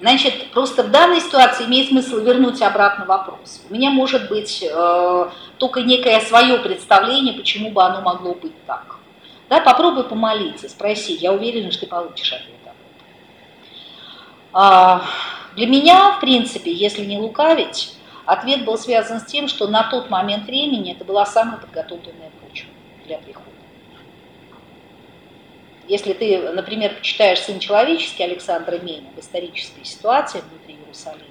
Значит, просто в данной ситуации имеет смысл вернуть обратно вопрос. У меня может быть э, только некое свое представление, почему бы оно могло быть так. Да, попробуй помолиться, спроси, я уверена, что ты получишь ответ. А, для меня, в принципе, если не лукавить, ответ был связан с тем, что на тот момент времени это была самая подготовленная почва для прихода. Если ты, например, почитаешь «Сын человеческий» Александра Мейна в исторической ситуации внутри Иерусалима,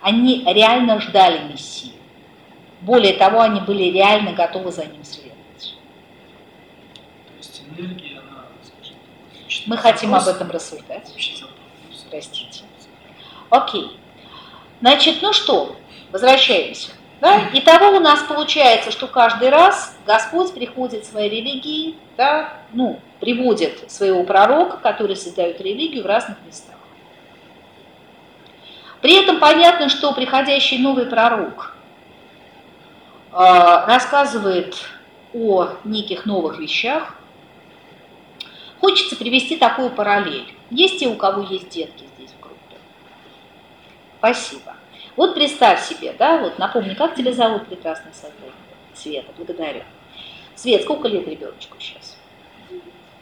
они реально ждали Мессии. Более того, они были реально готовы за ним следовать. То есть энергия, она, скажем Мы хотим об этом рассуждать. Простите. Окей. Значит, ну что, Возвращаемся. Да? Итого у нас получается, что каждый раз Господь приходит своей религией, да, ну, приводит своего пророка, который создает религию в разных местах. При этом понятно, что приходящий новый пророк э, рассказывает о неких новых вещах. Хочется привести такую параллель. Есть те, у кого есть детки здесь в группе? Спасибо. Вот представь себе, да, вот напомни, как тебя зовут, прекрасный создание? Света, благодарю. Свет, сколько лет ребеночку сейчас?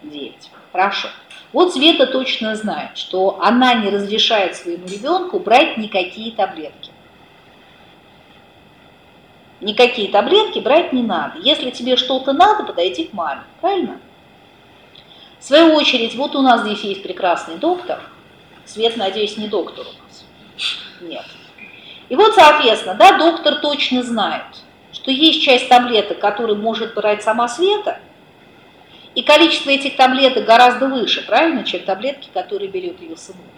Девять. Хорошо. Вот Света точно знает, что она не разрешает своему ребенку брать никакие таблетки. Никакие таблетки брать не надо. Если тебе что-то надо, подойди к маме. Правильно? В свою очередь, вот у нас здесь есть прекрасный доктор. Свет, надеюсь, не доктор у нас. Нет. И вот, соответственно, да, доктор точно знает, что есть часть таблеток, которые может брать сама Света, и количество этих таблеток гораздо выше, правильно, чем таблетки, которые берет ее сынуля.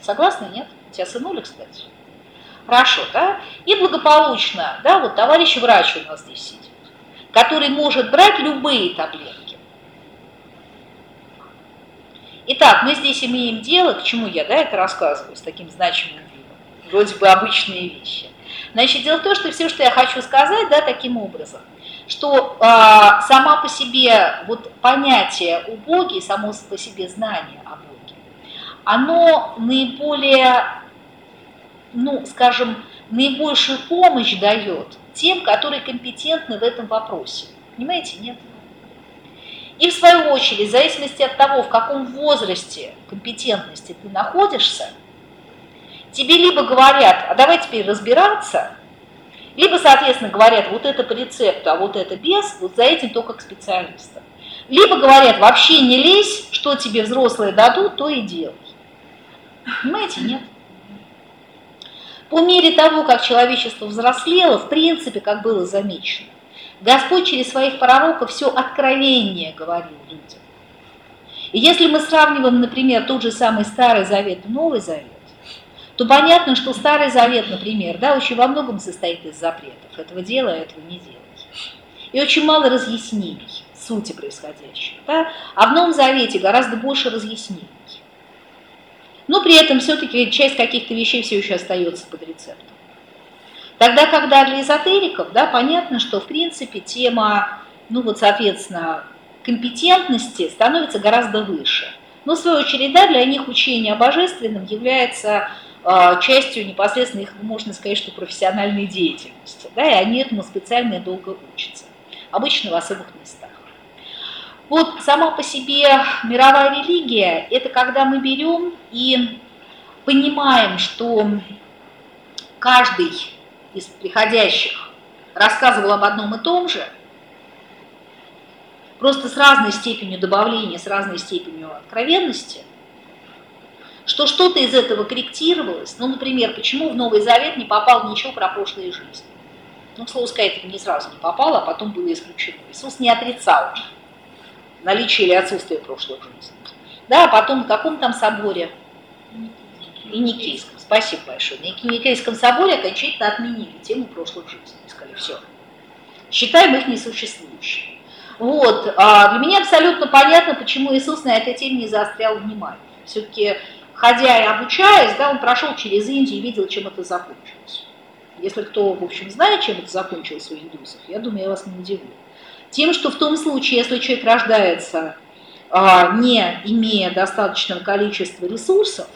Согласны, нет? У тебя сынуля, кстати. Хорошо, да? И благополучно, да, вот товарищ врач у нас здесь сидит, который может брать любые таблетки. Итак, мы здесь имеем дело, к чему я, да, это рассказываю с таким значимым видом, вроде бы обычные вещи. Значит, дело в том, что все, что я хочу сказать, да, таким образом, что э, сама по себе вот понятие о Боге, само по себе знание о Боге, оно наиболее, ну, скажем, наибольшую помощь дает тем, которые компетентны в этом вопросе. Понимаете, нет? И в свою очередь, в зависимости от того, в каком возрасте компетентности ты находишься, тебе либо говорят, а давай теперь разбираться, либо, соответственно, говорят, вот это по рецепту, а вот это без, вот за этим только к специалистам. Либо говорят, вообще не лезь, что тебе взрослые дадут, то и делай. Понимаете, нет? По мере того, как человечество взрослело, в принципе, как было замечено, Господь через своих пророков все откровение говорил людям. И если мы сравниваем, например, тот же самый Старый Завет и Новый Завет, то понятно, что Старый Завет, например, да, очень во многом состоит из запретов. Этого дела, этого не делать. И очень мало разъяснений сути происходящего. Да? А в Новом Завете гораздо больше разъяснений. Но при этом все-таки часть каких-то вещей все еще остается под рецептом. Тогда, когда для эзотериков, да, понятно, что в принципе тема, ну вот, соответственно, компетентности становится гораздо выше. Но, в свою очередь, да, для них учение о божественном является частью непосредственно их, можно сказать, что профессиональной деятельности. Да, и они этому специально долго учатся. Обычно в особых местах. Вот сама по себе мировая религия – это когда мы берем и понимаем, что каждый из приходящих рассказывал об одном и том же, просто с разной степенью добавления, с разной степенью откровенности, что что-то из этого корректировалось. Ну, например, почему в Новый Завет не попал ничего про прошлые жизни? Ну, к слову сказать, не сразу не попало, а потом было исключено. Иисус не отрицал наличие или отсутствие прошлых жизней. Да, а потом в каком там соборе? И Никейском. Спасибо большое. На Никейском соборе окончательно отменили тему прошлых жизней. Сказали, все. Считаем их несуществующими. Вот. А для меня абсолютно понятно, почему Иисус на этой теме не заострял внимание. Все-таки, ходя и обучаясь, да, он прошел через Индию и видел, чем это закончилось. Если кто, в общем, знает, чем это закончилось у индусов, я думаю, я вас не удивлю. Тем, что в том случае, если человек рождается, а, не имея достаточного количества ресурсов,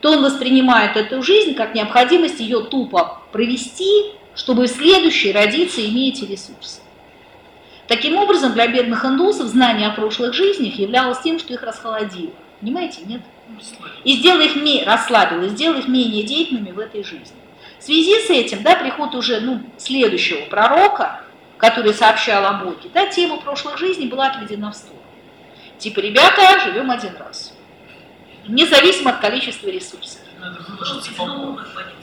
то он воспринимает эту жизнь как необходимость ее тупо провести, чтобы в следующей родиться имея эти ресурсы. Таким образом, для бедных индусов знание о прошлых жизнях являлось тем, что их расхолодило. Понимаете, нет? И сделал их, расслабило, и сделал их менее деятельными в этой жизни. В связи с этим, да, приход уже ну, следующего пророка, который сообщал о Боге, да, тема прошлой жизни была отведена в сторону. Типа, ребята, живем один раз. Независимо от количества ресурсов.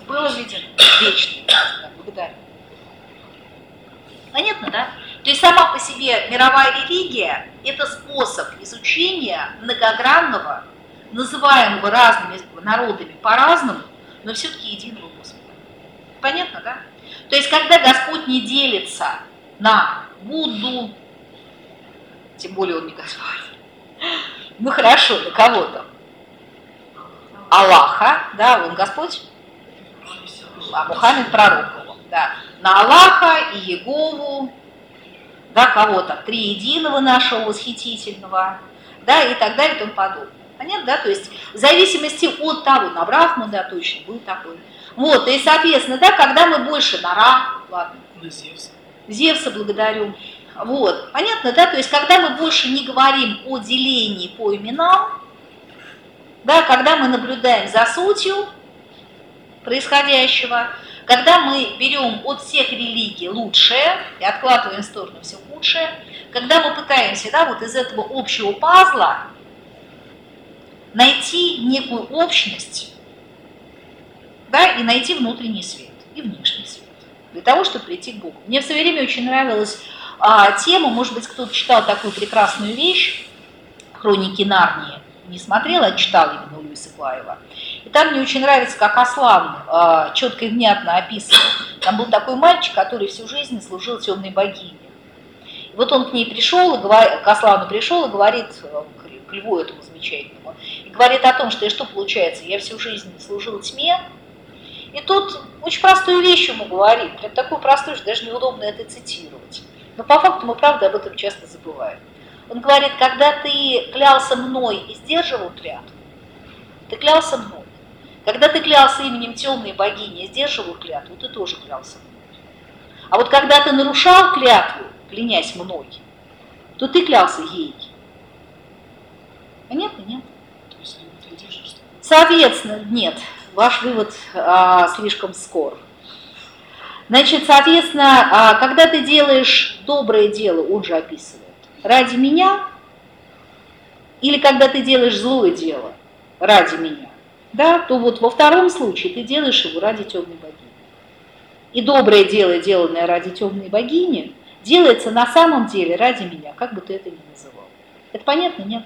Было введено вечно. Да, благодарю. Понятно, да? То есть сама по себе мировая религия – это способ изучения многогранного, называемого разными народами по-разному, но все-таки единого Господа. Понятно, да? То есть, когда Господь не делится на Будду, тем более он не Господь, <laughs> ну хорошо, на кого-то, Аллаха, да, он Господь, а Мухаммед пророк его, да, на Аллаха и Егову, да, кого-то, триединого нашего восхитительного, да, и так далее и тому подобное. Понятно, да? То есть в зависимости от того, на Брахму, да, точно, был такой. Вот, и, соответственно, да, когда мы больше на Ра, ладно. На Зевса. Зевса благодарю. Вот, понятно, да? То есть когда мы больше не говорим о делении по именам, да, когда мы наблюдаем за сутью происходящего, когда мы берем от всех религий лучшее и откладываем в сторону все худшее, когда мы пытаемся да, вот из этого общего пазла найти некую общность да, и найти внутренний свет и внешний свет для того, чтобы прийти к Богу. Мне в свое время очень нравилась а, тема, может быть, кто-то читал такую прекрасную вещь, «Хроники Нарнии», не смотрел, а читал именно у Льюиса Клаева. И там мне очень нравится, как Аслан э, четко и внятно описывал. Там был такой мальчик, который всю жизнь служил темной богине. И вот он к ней пришел, и говорит, к Аслану пришел и говорит, к льву этому замечательному, и говорит о том, что и что получается, я всю жизнь служил тьме, и тут очень простую вещь ему говорит, прям такую простую, что даже неудобно это цитировать. Но по факту мы, правда, об этом часто забываем. Он говорит, когда ты клялся мной и сдерживал клятву, ты клялся мной. Когда ты клялся именем темной богини и сдерживал клятву, ты тоже клялся мной. А вот когда ты нарушал клятву, клянясь мной, то ты клялся ей. Понятно, нет? Соответственно, нет, ваш вывод а, слишком скор. Значит, соответственно, а, когда ты делаешь доброе дело, он же описывает, ради меня, или когда ты делаешь злое дело ради меня, да, то вот во втором случае ты делаешь его ради темной богини. И доброе дело, деланное ради темной богини, делается на самом деле ради меня, как бы ты это ни называл. Это понятно, нет?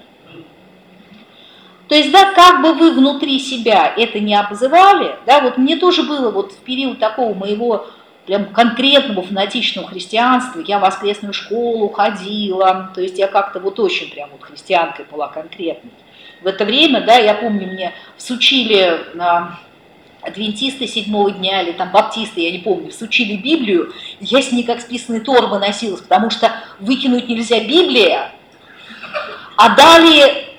То есть, да, как бы вы внутри себя это не обзывали, да, вот мне тоже было вот в период такого моего прям конкретного фанатичного христианства, я в воскресную школу ходила, то есть я как-то вот очень прям вот христианкой была конкретной. В это время, да, я помню, мне всучили на адвентисты седьмого дня или там баптисты, я не помню, всучили Библию, я с ней как списанный торба носилась, потому что выкинуть нельзя Библия, а дали, а,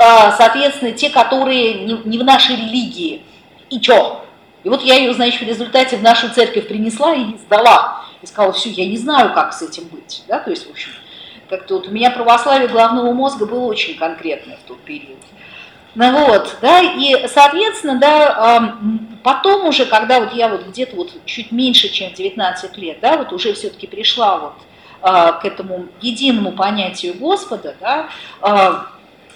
соответственно, те, которые не в нашей религии. И чё? И вот я ее, значит, в результате в нашу церковь принесла и сдала. И сказала, все, я не знаю, как с этим быть. Да? То есть, в общем, как-то вот у меня православие головного мозга было очень конкретное в тот период. Ну вот, да, и, соответственно, да, потом уже, когда вот я вот где-то вот чуть меньше, чем 19 лет, да, вот уже все-таки пришла вот а, к этому единому понятию Господа, да, а,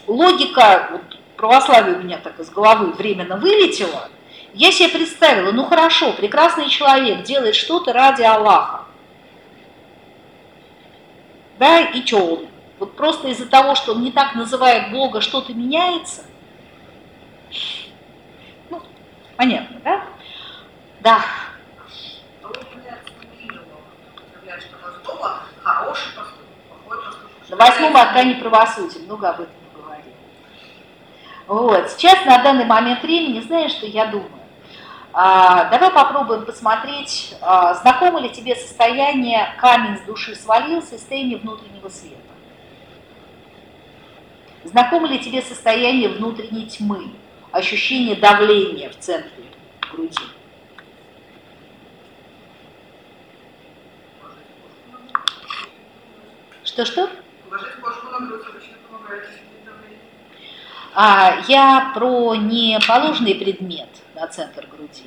логика вот, православия у меня так из головы временно вылетела, я себе представила, ну хорошо, прекрасный человек делает что-то ради Аллаха. Да, и что он? Вот просто из-за того, что он не так называет Бога, что-то меняется? Ну, понятно, да? Да. На восьмом аркане правосудия, много об этом. Вот, сейчас на данный момент времени, знаешь, что я думаю? А, давай попробуем посмотреть, а, знакомо ли тебе состояние камень с души свалился, состояние внутреннего света. Знакомо ли тебе состояние внутренней тьмы, ощущение давления в центре груди? Что-что? А, я про неположенный предмет на центр груди,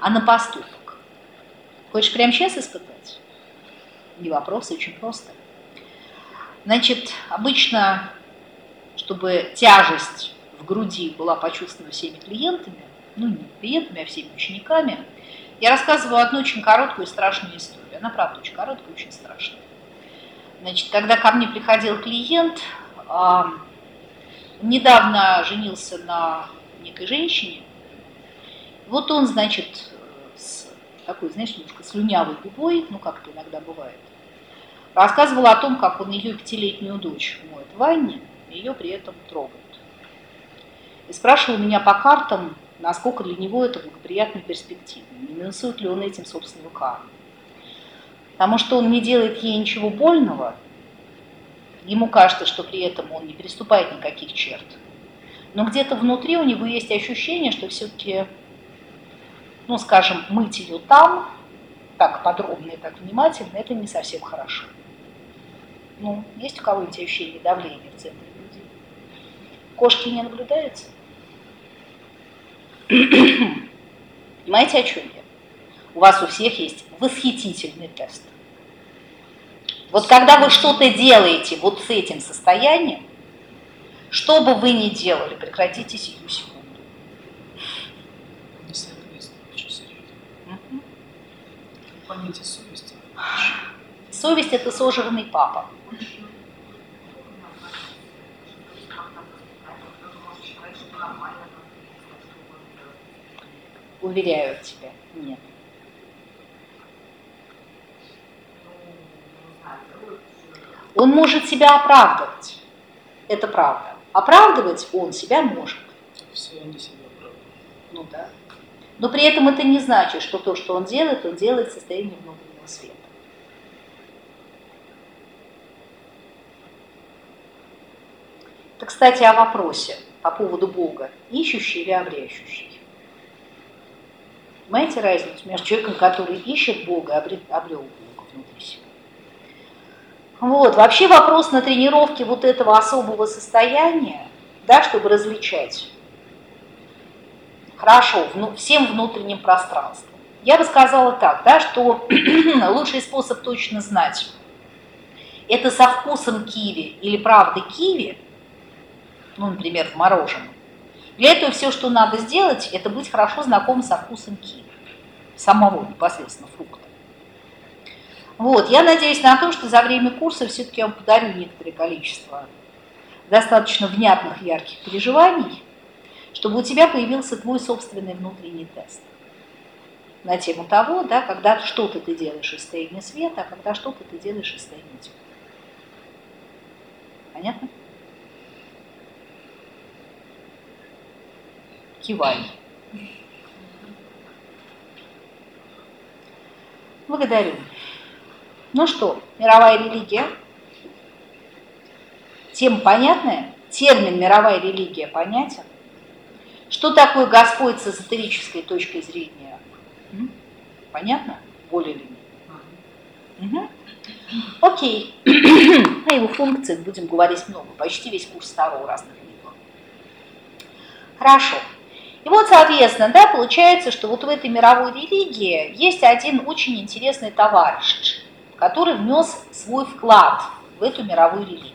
а на поступок. Хочешь прямо сейчас испытать? Не вопрос, очень просто. Значит, обычно, чтобы тяжесть в груди была почувствована всеми клиентами, ну не клиентами, а всеми учениками, я рассказываю одну очень короткую и страшную историю. Она, правда, очень короткая очень страшная. Значит, когда ко мне приходил клиент, недавно женился на некой женщине, вот он, значит, с такой, знаешь, немножко слюнявой губой, ну как это иногда бывает, рассказывал о том, как он ее пятилетнюю дочь моет в ванне, ее при этом трогает. И спрашивал меня по картам, насколько для него это благоприятно и перспективно, не минусует ли он этим собственную карму. Потому что он не делает ей ничего больного, ему кажется, что при этом он не переступает никаких черт. Но где-то внутри у него есть ощущение, что все-таки, ну, скажем, мыть ее там, так подробно и так внимательно, это не совсем хорошо. Ну, есть у кого-нибудь ощущение давления в центре груди? Кошки не наблюдаются? Понимаете, о чем я? У вас у всех есть восхитительный тест. Вот когда вы что-то делаете вот с этим состоянием, что бы вы ни делали, прекратите сию секунду. Понятие совести. <sighs> Совесть – это сожранный папа. Уверяю тебя, нет. Он может себя оправдывать. Это правда. Оправдывать он себя может. Все они себя оправдывают. Ну да. Но при этом это не значит, что то, что он делает, он делает в состоянии внутреннего света. Это, кстати, о вопросе по поводу Бога. Ищущий или обрящущий. Понимаете разницу между человеком, который ищет Бога, обрел, Бога? Вот. Вообще вопрос на тренировке вот этого особого состояния, да, чтобы различать хорошо вну, всем внутренним пространством. Я бы сказала так, да, что <clears throat> лучший способ точно знать, это со вкусом киви или правды киви, ну, например, в мороженом. Для этого все, что надо сделать, это быть хорошо знаком со вкусом киви, самого непосредственно фрукта. Вот, я надеюсь на то, что за время курса все-таки я вам подарю некоторое количество достаточно внятных, ярких переживаний, чтобы у тебя появился твой собственный внутренний тест на тему того, да, когда что-то ты делаешь из состояния света, а когда что-то ты делаешь из состояния тьмы. Понятно? Кивай. Благодарю. Ну что, мировая религия? Тема понятная? Термин «мировая религия» понятен? Что такое Господь с эзотерической точки зрения? Понятно? Более или менее? Угу. Окей. <clears throat> О его функциях будем говорить много, почти весь курс второго разных видов. Хорошо. И вот, соответственно, да, получается, что вот в этой мировой религии есть один очень интересный товарищ, который внес свой вклад в эту мировую религию.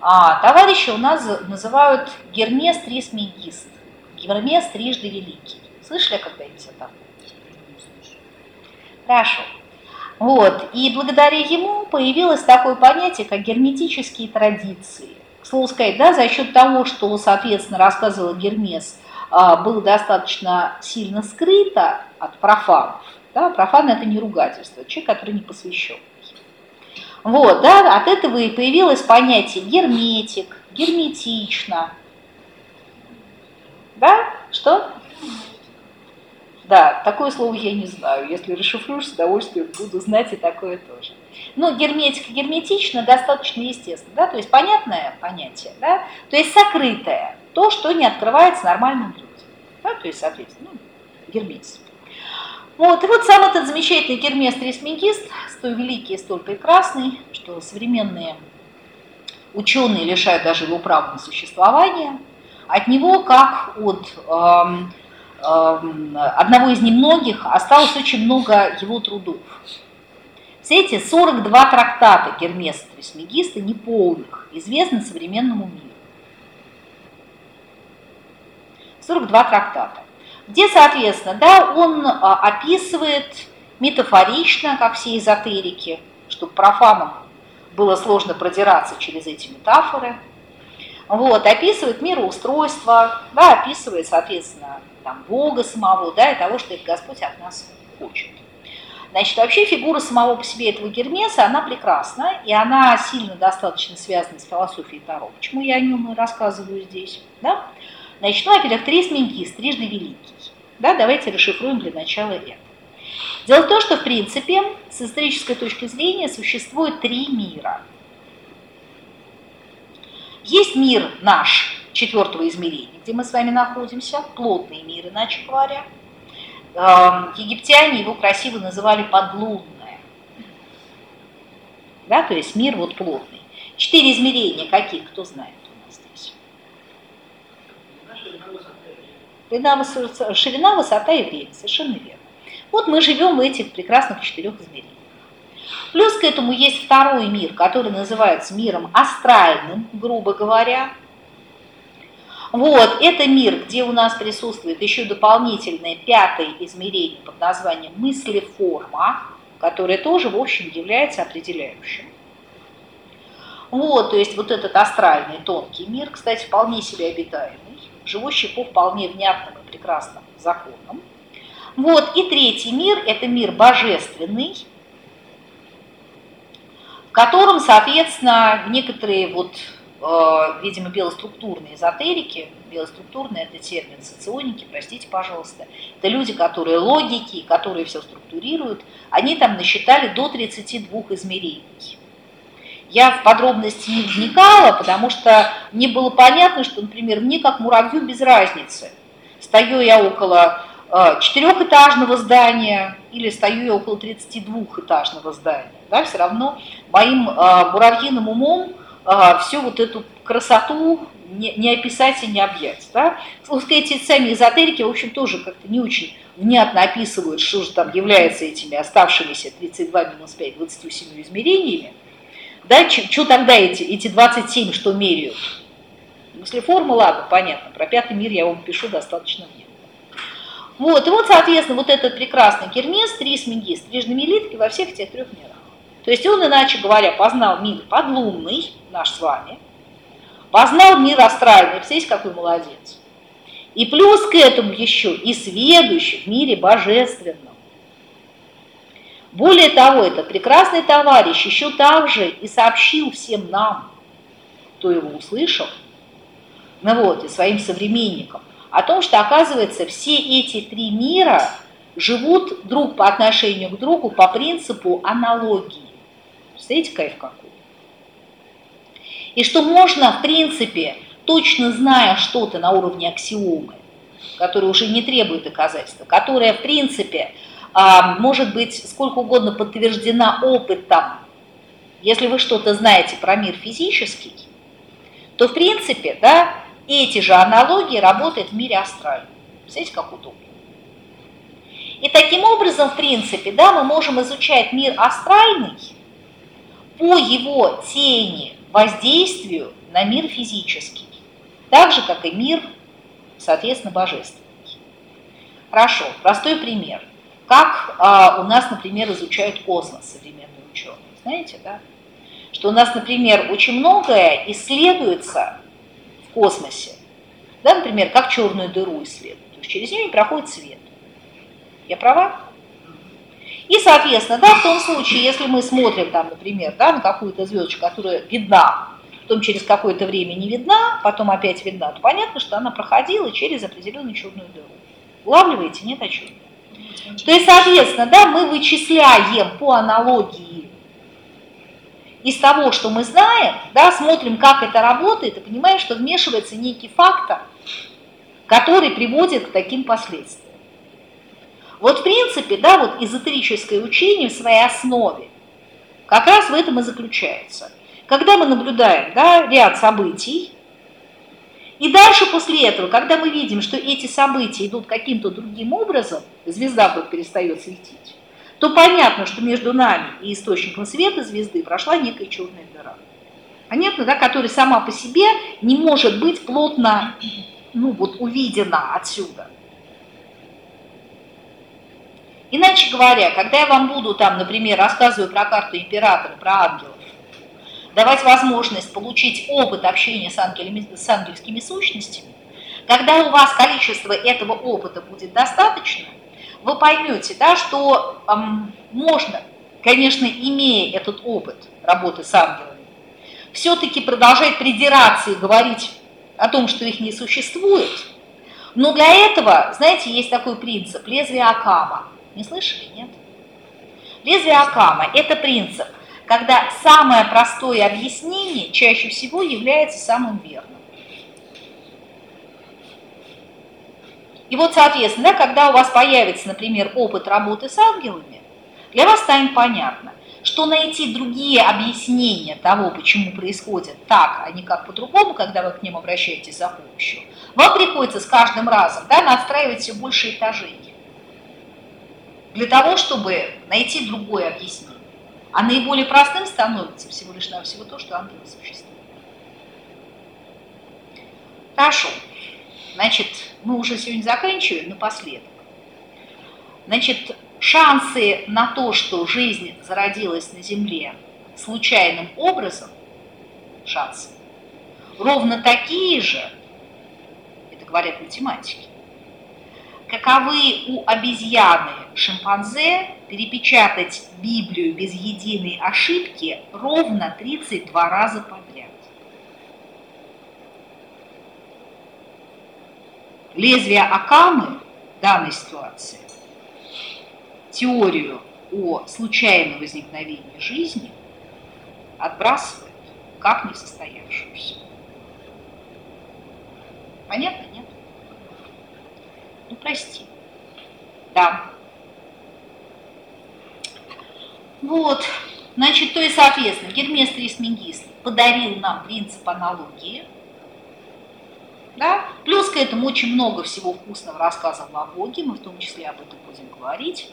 А товарища у нас называют Гермес Трисмегист, Гермес трижды великий. Слышали когда-нибудь о таком? Хорошо. Вот. И благодаря ему появилось такое понятие, как герметические традиции. К слову сказать, да, за счет того, что, соответственно, рассказывал Гермес, а, было достаточно сильно скрыто от профанов. Да, профан – это не ругательство, человек, который не посвящен. Вот, да, от этого и появилось понятие герметик, герметично. Да? Что? Да, такое слово я не знаю. Если расшифруешь, с удовольствием буду знать и такое тоже. Ну, герметика, герметично достаточно естественно, да, то есть понятное понятие, да, то есть сокрытое, то, что не открывается нормальным людям, да, то есть, соответственно, ну, герметик. Вот, и вот сам этот замечательный Гермес Трисмегист, столь великий столь прекрасный, что современные ученые лишают даже его права на существование, от него, как от эм, эм, одного из немногих, осталось очень много его трудов. Все эти 42 трактата Гермеса Трисмегиста, неполных, известны современному миру. 42 трактата где, соответственно, да, он а, описывает метафорично, как все эзотерики, чтобы профанам было сложно продираться через эти метафоры. Вот, описывает мироустройство, да, описывает, соответственно, там, Бога самого, да, и того, что этот Господь от нас хочет. Значит, вообще фигура самого по себе этого Гермеса, она прекрасна, и она сильно достаточно связана с философией Таро. Почему я о нем и рассказываю здесь? Да? Значит, ну, во-первых, Трисменгис, трижды великий. Да, давайте расшифруем для начала это. Дело в том, что, в принципе, с исторической точки зрения существует три мира. Есть мир наш, четвертого измерения, где мы с вами находимся, плотный мир, иначе говоря – Эм, египтяне его красиво называли подлунное. Да, то есть мир вот плотный. Четыре измерения какие, кто знает у нас здесь? Длина, ширина, высота и время, совершенно верно. Вот мы живем в этих прекрасных четырех измерениях. Плюс к этому есть второй мир, который называется миром астральным, грубо говоря, вот, это мир, где у нас присутствует еще дополнительное пятое измерение под названием мыслеформа, которое тоже, в общем, является определяющим. Вот, то есть вот этот астральный тонкий мир, кстати, вполне себе обитаемый, живущий по вполне внятным и прекрасным законам. Вот, и третий мир – это мир божественный, в котором, соответственно, некоторые вот Э, видимо, белоструктурные эзотерики, белоструктурные это термин соционики, простите, пожалуйста, это люди, которые логики, которые все структурируют, они там насчитали до 32 измерений. Я в подробности не вникала, потому что мне было понятно, что, например, мне как муравью без разницы. Стою я около э, четырехэтажного здания или стою я около 32-этажного здания. Да, все равно моим э, муравьиным умом а, всю вот эту красоту не, описать и не объять. Да? Эти сами эзотерики, в общем, тоже как-то не очень внятно описывают, что же там является этими оставшимися 32 минус 5, 27 измерениями. Да, что тогда эти, эти 27, что меряют? Если форма, ладно, понятно, про пятый мир я вам пишу достаточно внятно. Вот, и вот, соответственно, вот этот прекрасный Гермес, трисмегист, трижды мелитки во всех этих трех мирах. То есть он, иначе говоря, познал мир подлунный, наш с вами, познал мир астральный, представляете, какой молодец. И плюс к этому еще и сведущий в мире божественном. Более того, этот прекрасный товарищ еще также и сообщил всем нам, кто его услышал, ну вот, и своим современникам, о том, что, оказывается, все эти три мира живут друг по отношению к другу по принципу аналогии. Представляете, кайф какой? И что можно, в принципе, точно зная что-то на уровне аксиомы, которая уже не требует доказательства, которая, в принципе, может быть сколько угодно подтверждена опытом, если вы что-то знаете про мир физический, то, в принципе, да, эти же аналогии работают в мире астральном. Представляете, как удобно. И таким образом, в принципе, да, мы можем изучать мир астральный, по его тени воздействию на мир физический, так же, как и мир, соответственно, божественный. Хорошо, простой пример. Как а, у нас, например, изучают космос современные ученые. Знаете, да? Что у нас, например, очень многое исследуется в космосе. Да, например, как черную дыру исследуют. То есть через нее не проходит свет. Я права? И, соответственно, да, в том случае, если мы смотрим, там, например, да, на какую-то звездочку, которая видна, потом через какое-то время не видна, потом опять видна, то понятно, что она проходила через определенную черную дыру. Улавливаете? Нет, о чем? То есть, соответственно, да, мы вычисляем по аналогии из того, что мы знаем, да, смотрим, как это работает, и понимаем, что вмешивается некий фактор, который приводит к таким последствиям. Вот в принципе, да, вот эзотерическое учение в своей основе как раз в этом и заключается. Когда мы наблюдаем да, ряд событий, и дальше после этого, когда мы видим, что эти события идут каким-то другим образом, звезда вдруг перестает светить, то понятно, что между нами и источником света звезды прошла некая черная дыра. Понятно, да, которая сама по себе не может быть плотно ну, вот, увидена отсюда. Иначе говоря, когда я вам буду там, например, рассказывать про карту императора, про ангелов, давать возможность получить опыт общения с, ангелями, с ангельскими сущностями, Когда у вас количество этого опыта будет достаточно, вы поймете, да, что эм, можно, конечно, имея этот опыт работы с ангелами, все-таки продолжать придираться и говорить о том, что их не существует. Но для этого, знаете, есть такой принцип – лезвие Акама. Не слышали, нет? Лезвие Акама – это принцип, когда самое простое объяснение чаще всего является самым верным. И вот, соответственно, да, когда у вас появится, например, опыт работы с ангелами, для вас станет понятно, что найти другие объяснения того, почему происходит так, а не как по-другому, когда вы к ним обращаетесь за помощью, вам приходится с каждым разом да, настраивать все больше этажей для того, чтобы найти другое объяснение. А наиболее простым становится всего лишь навсего то, что ангелы существуют. Хорошо. Значит, мы уже сегодня заканчиваем напоследок. Значит, шансы на то, что жизнь зародилась на Земле случайным образом, шансы, ровно такие же, это говорят математики, каковы у обезьяны шимпанзе перепечатать Библию без единой ошибки ровно 32 раза подряд. Лезвие Акамы в данной ситуации теорию о случайном возникновении жизни отбрасывает как несостоявшуюся. Понятно? Ну, прости. Да. Вот, значит, то и, соответственно, Гермес Трисмегист подарил нам принцип аналогии, да? Плюс к этому очень много всего вкусного рассказывал о Боге, мы в том числе об этом будем говорить.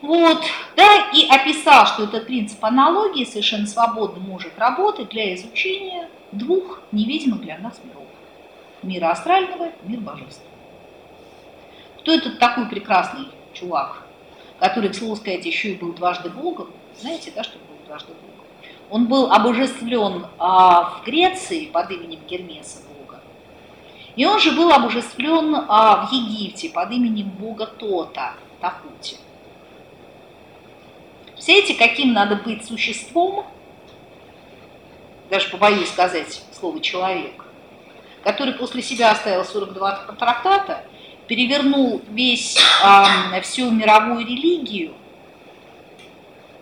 Вот, да, и описал, что этот принцип аналогии совершенно свободно может работать для изучения двух невидимых для нас миров. Мира астрального и мира божественного. Кто этот такой прекрасный чувак, который, к слову сказать, еще и был дважды Богом? Знаете, да, что был дважды Богом? Он был обожествлен а, в Греции под именем Гермеса Бога. И он же был обожествлен а, в Египте под именем Бога Тота, Тахути. Эти, каким надо быть существом, даже побоюсь сказать слово «человек», который после себя оставил 42 трактата, перевернул весь, э, всю мировую религию,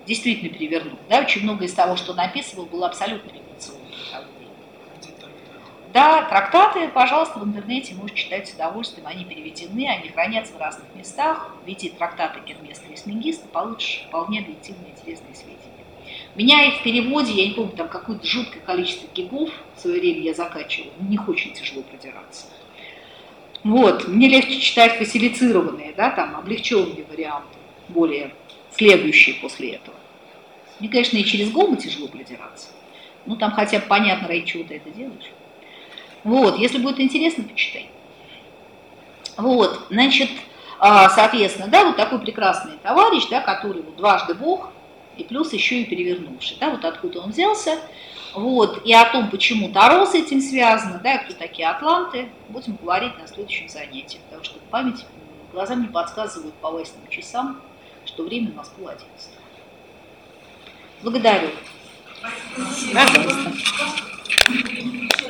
действительно перевернул, да, очень много из того, что написывал, было абсолютно революционным. Да, трактаты, пожалуйста, в интернете можете читать с удовольствием, они переведены, они хранятся в разных местах. В виде трактата Гермеса Трисмегиста получишь вполне объективные интересные сведения. Меня их в переводе, я не помню, там какое-то жуткое количество гигов в свое время я закачивала, мне очень тяжело продираться. Вот, мне легче читать фасилицированные, да, там, облегченные варианты, более следующие после этого. Мне, конечно, и через гомы тяжело продираться. Ну, там хотя бы понятно, ради чего ты это делаешь. Вот, если будет интересно, почитай. Вот, значит, а, соответственно, да, вот такой прекрасный товарищ, да, который вот дважды Бог, и плюс еще и перевернувший, да, вот откуда он взялся, вот, и о том, почему Таро с этим связано, да, кто такие атланты, будем говорить на следующем занятии, потому что память, глаза мне подсказывают по властным часам, что время у нас пол одиннадцатого. Благодарю. Спасибо. Пожалуйста.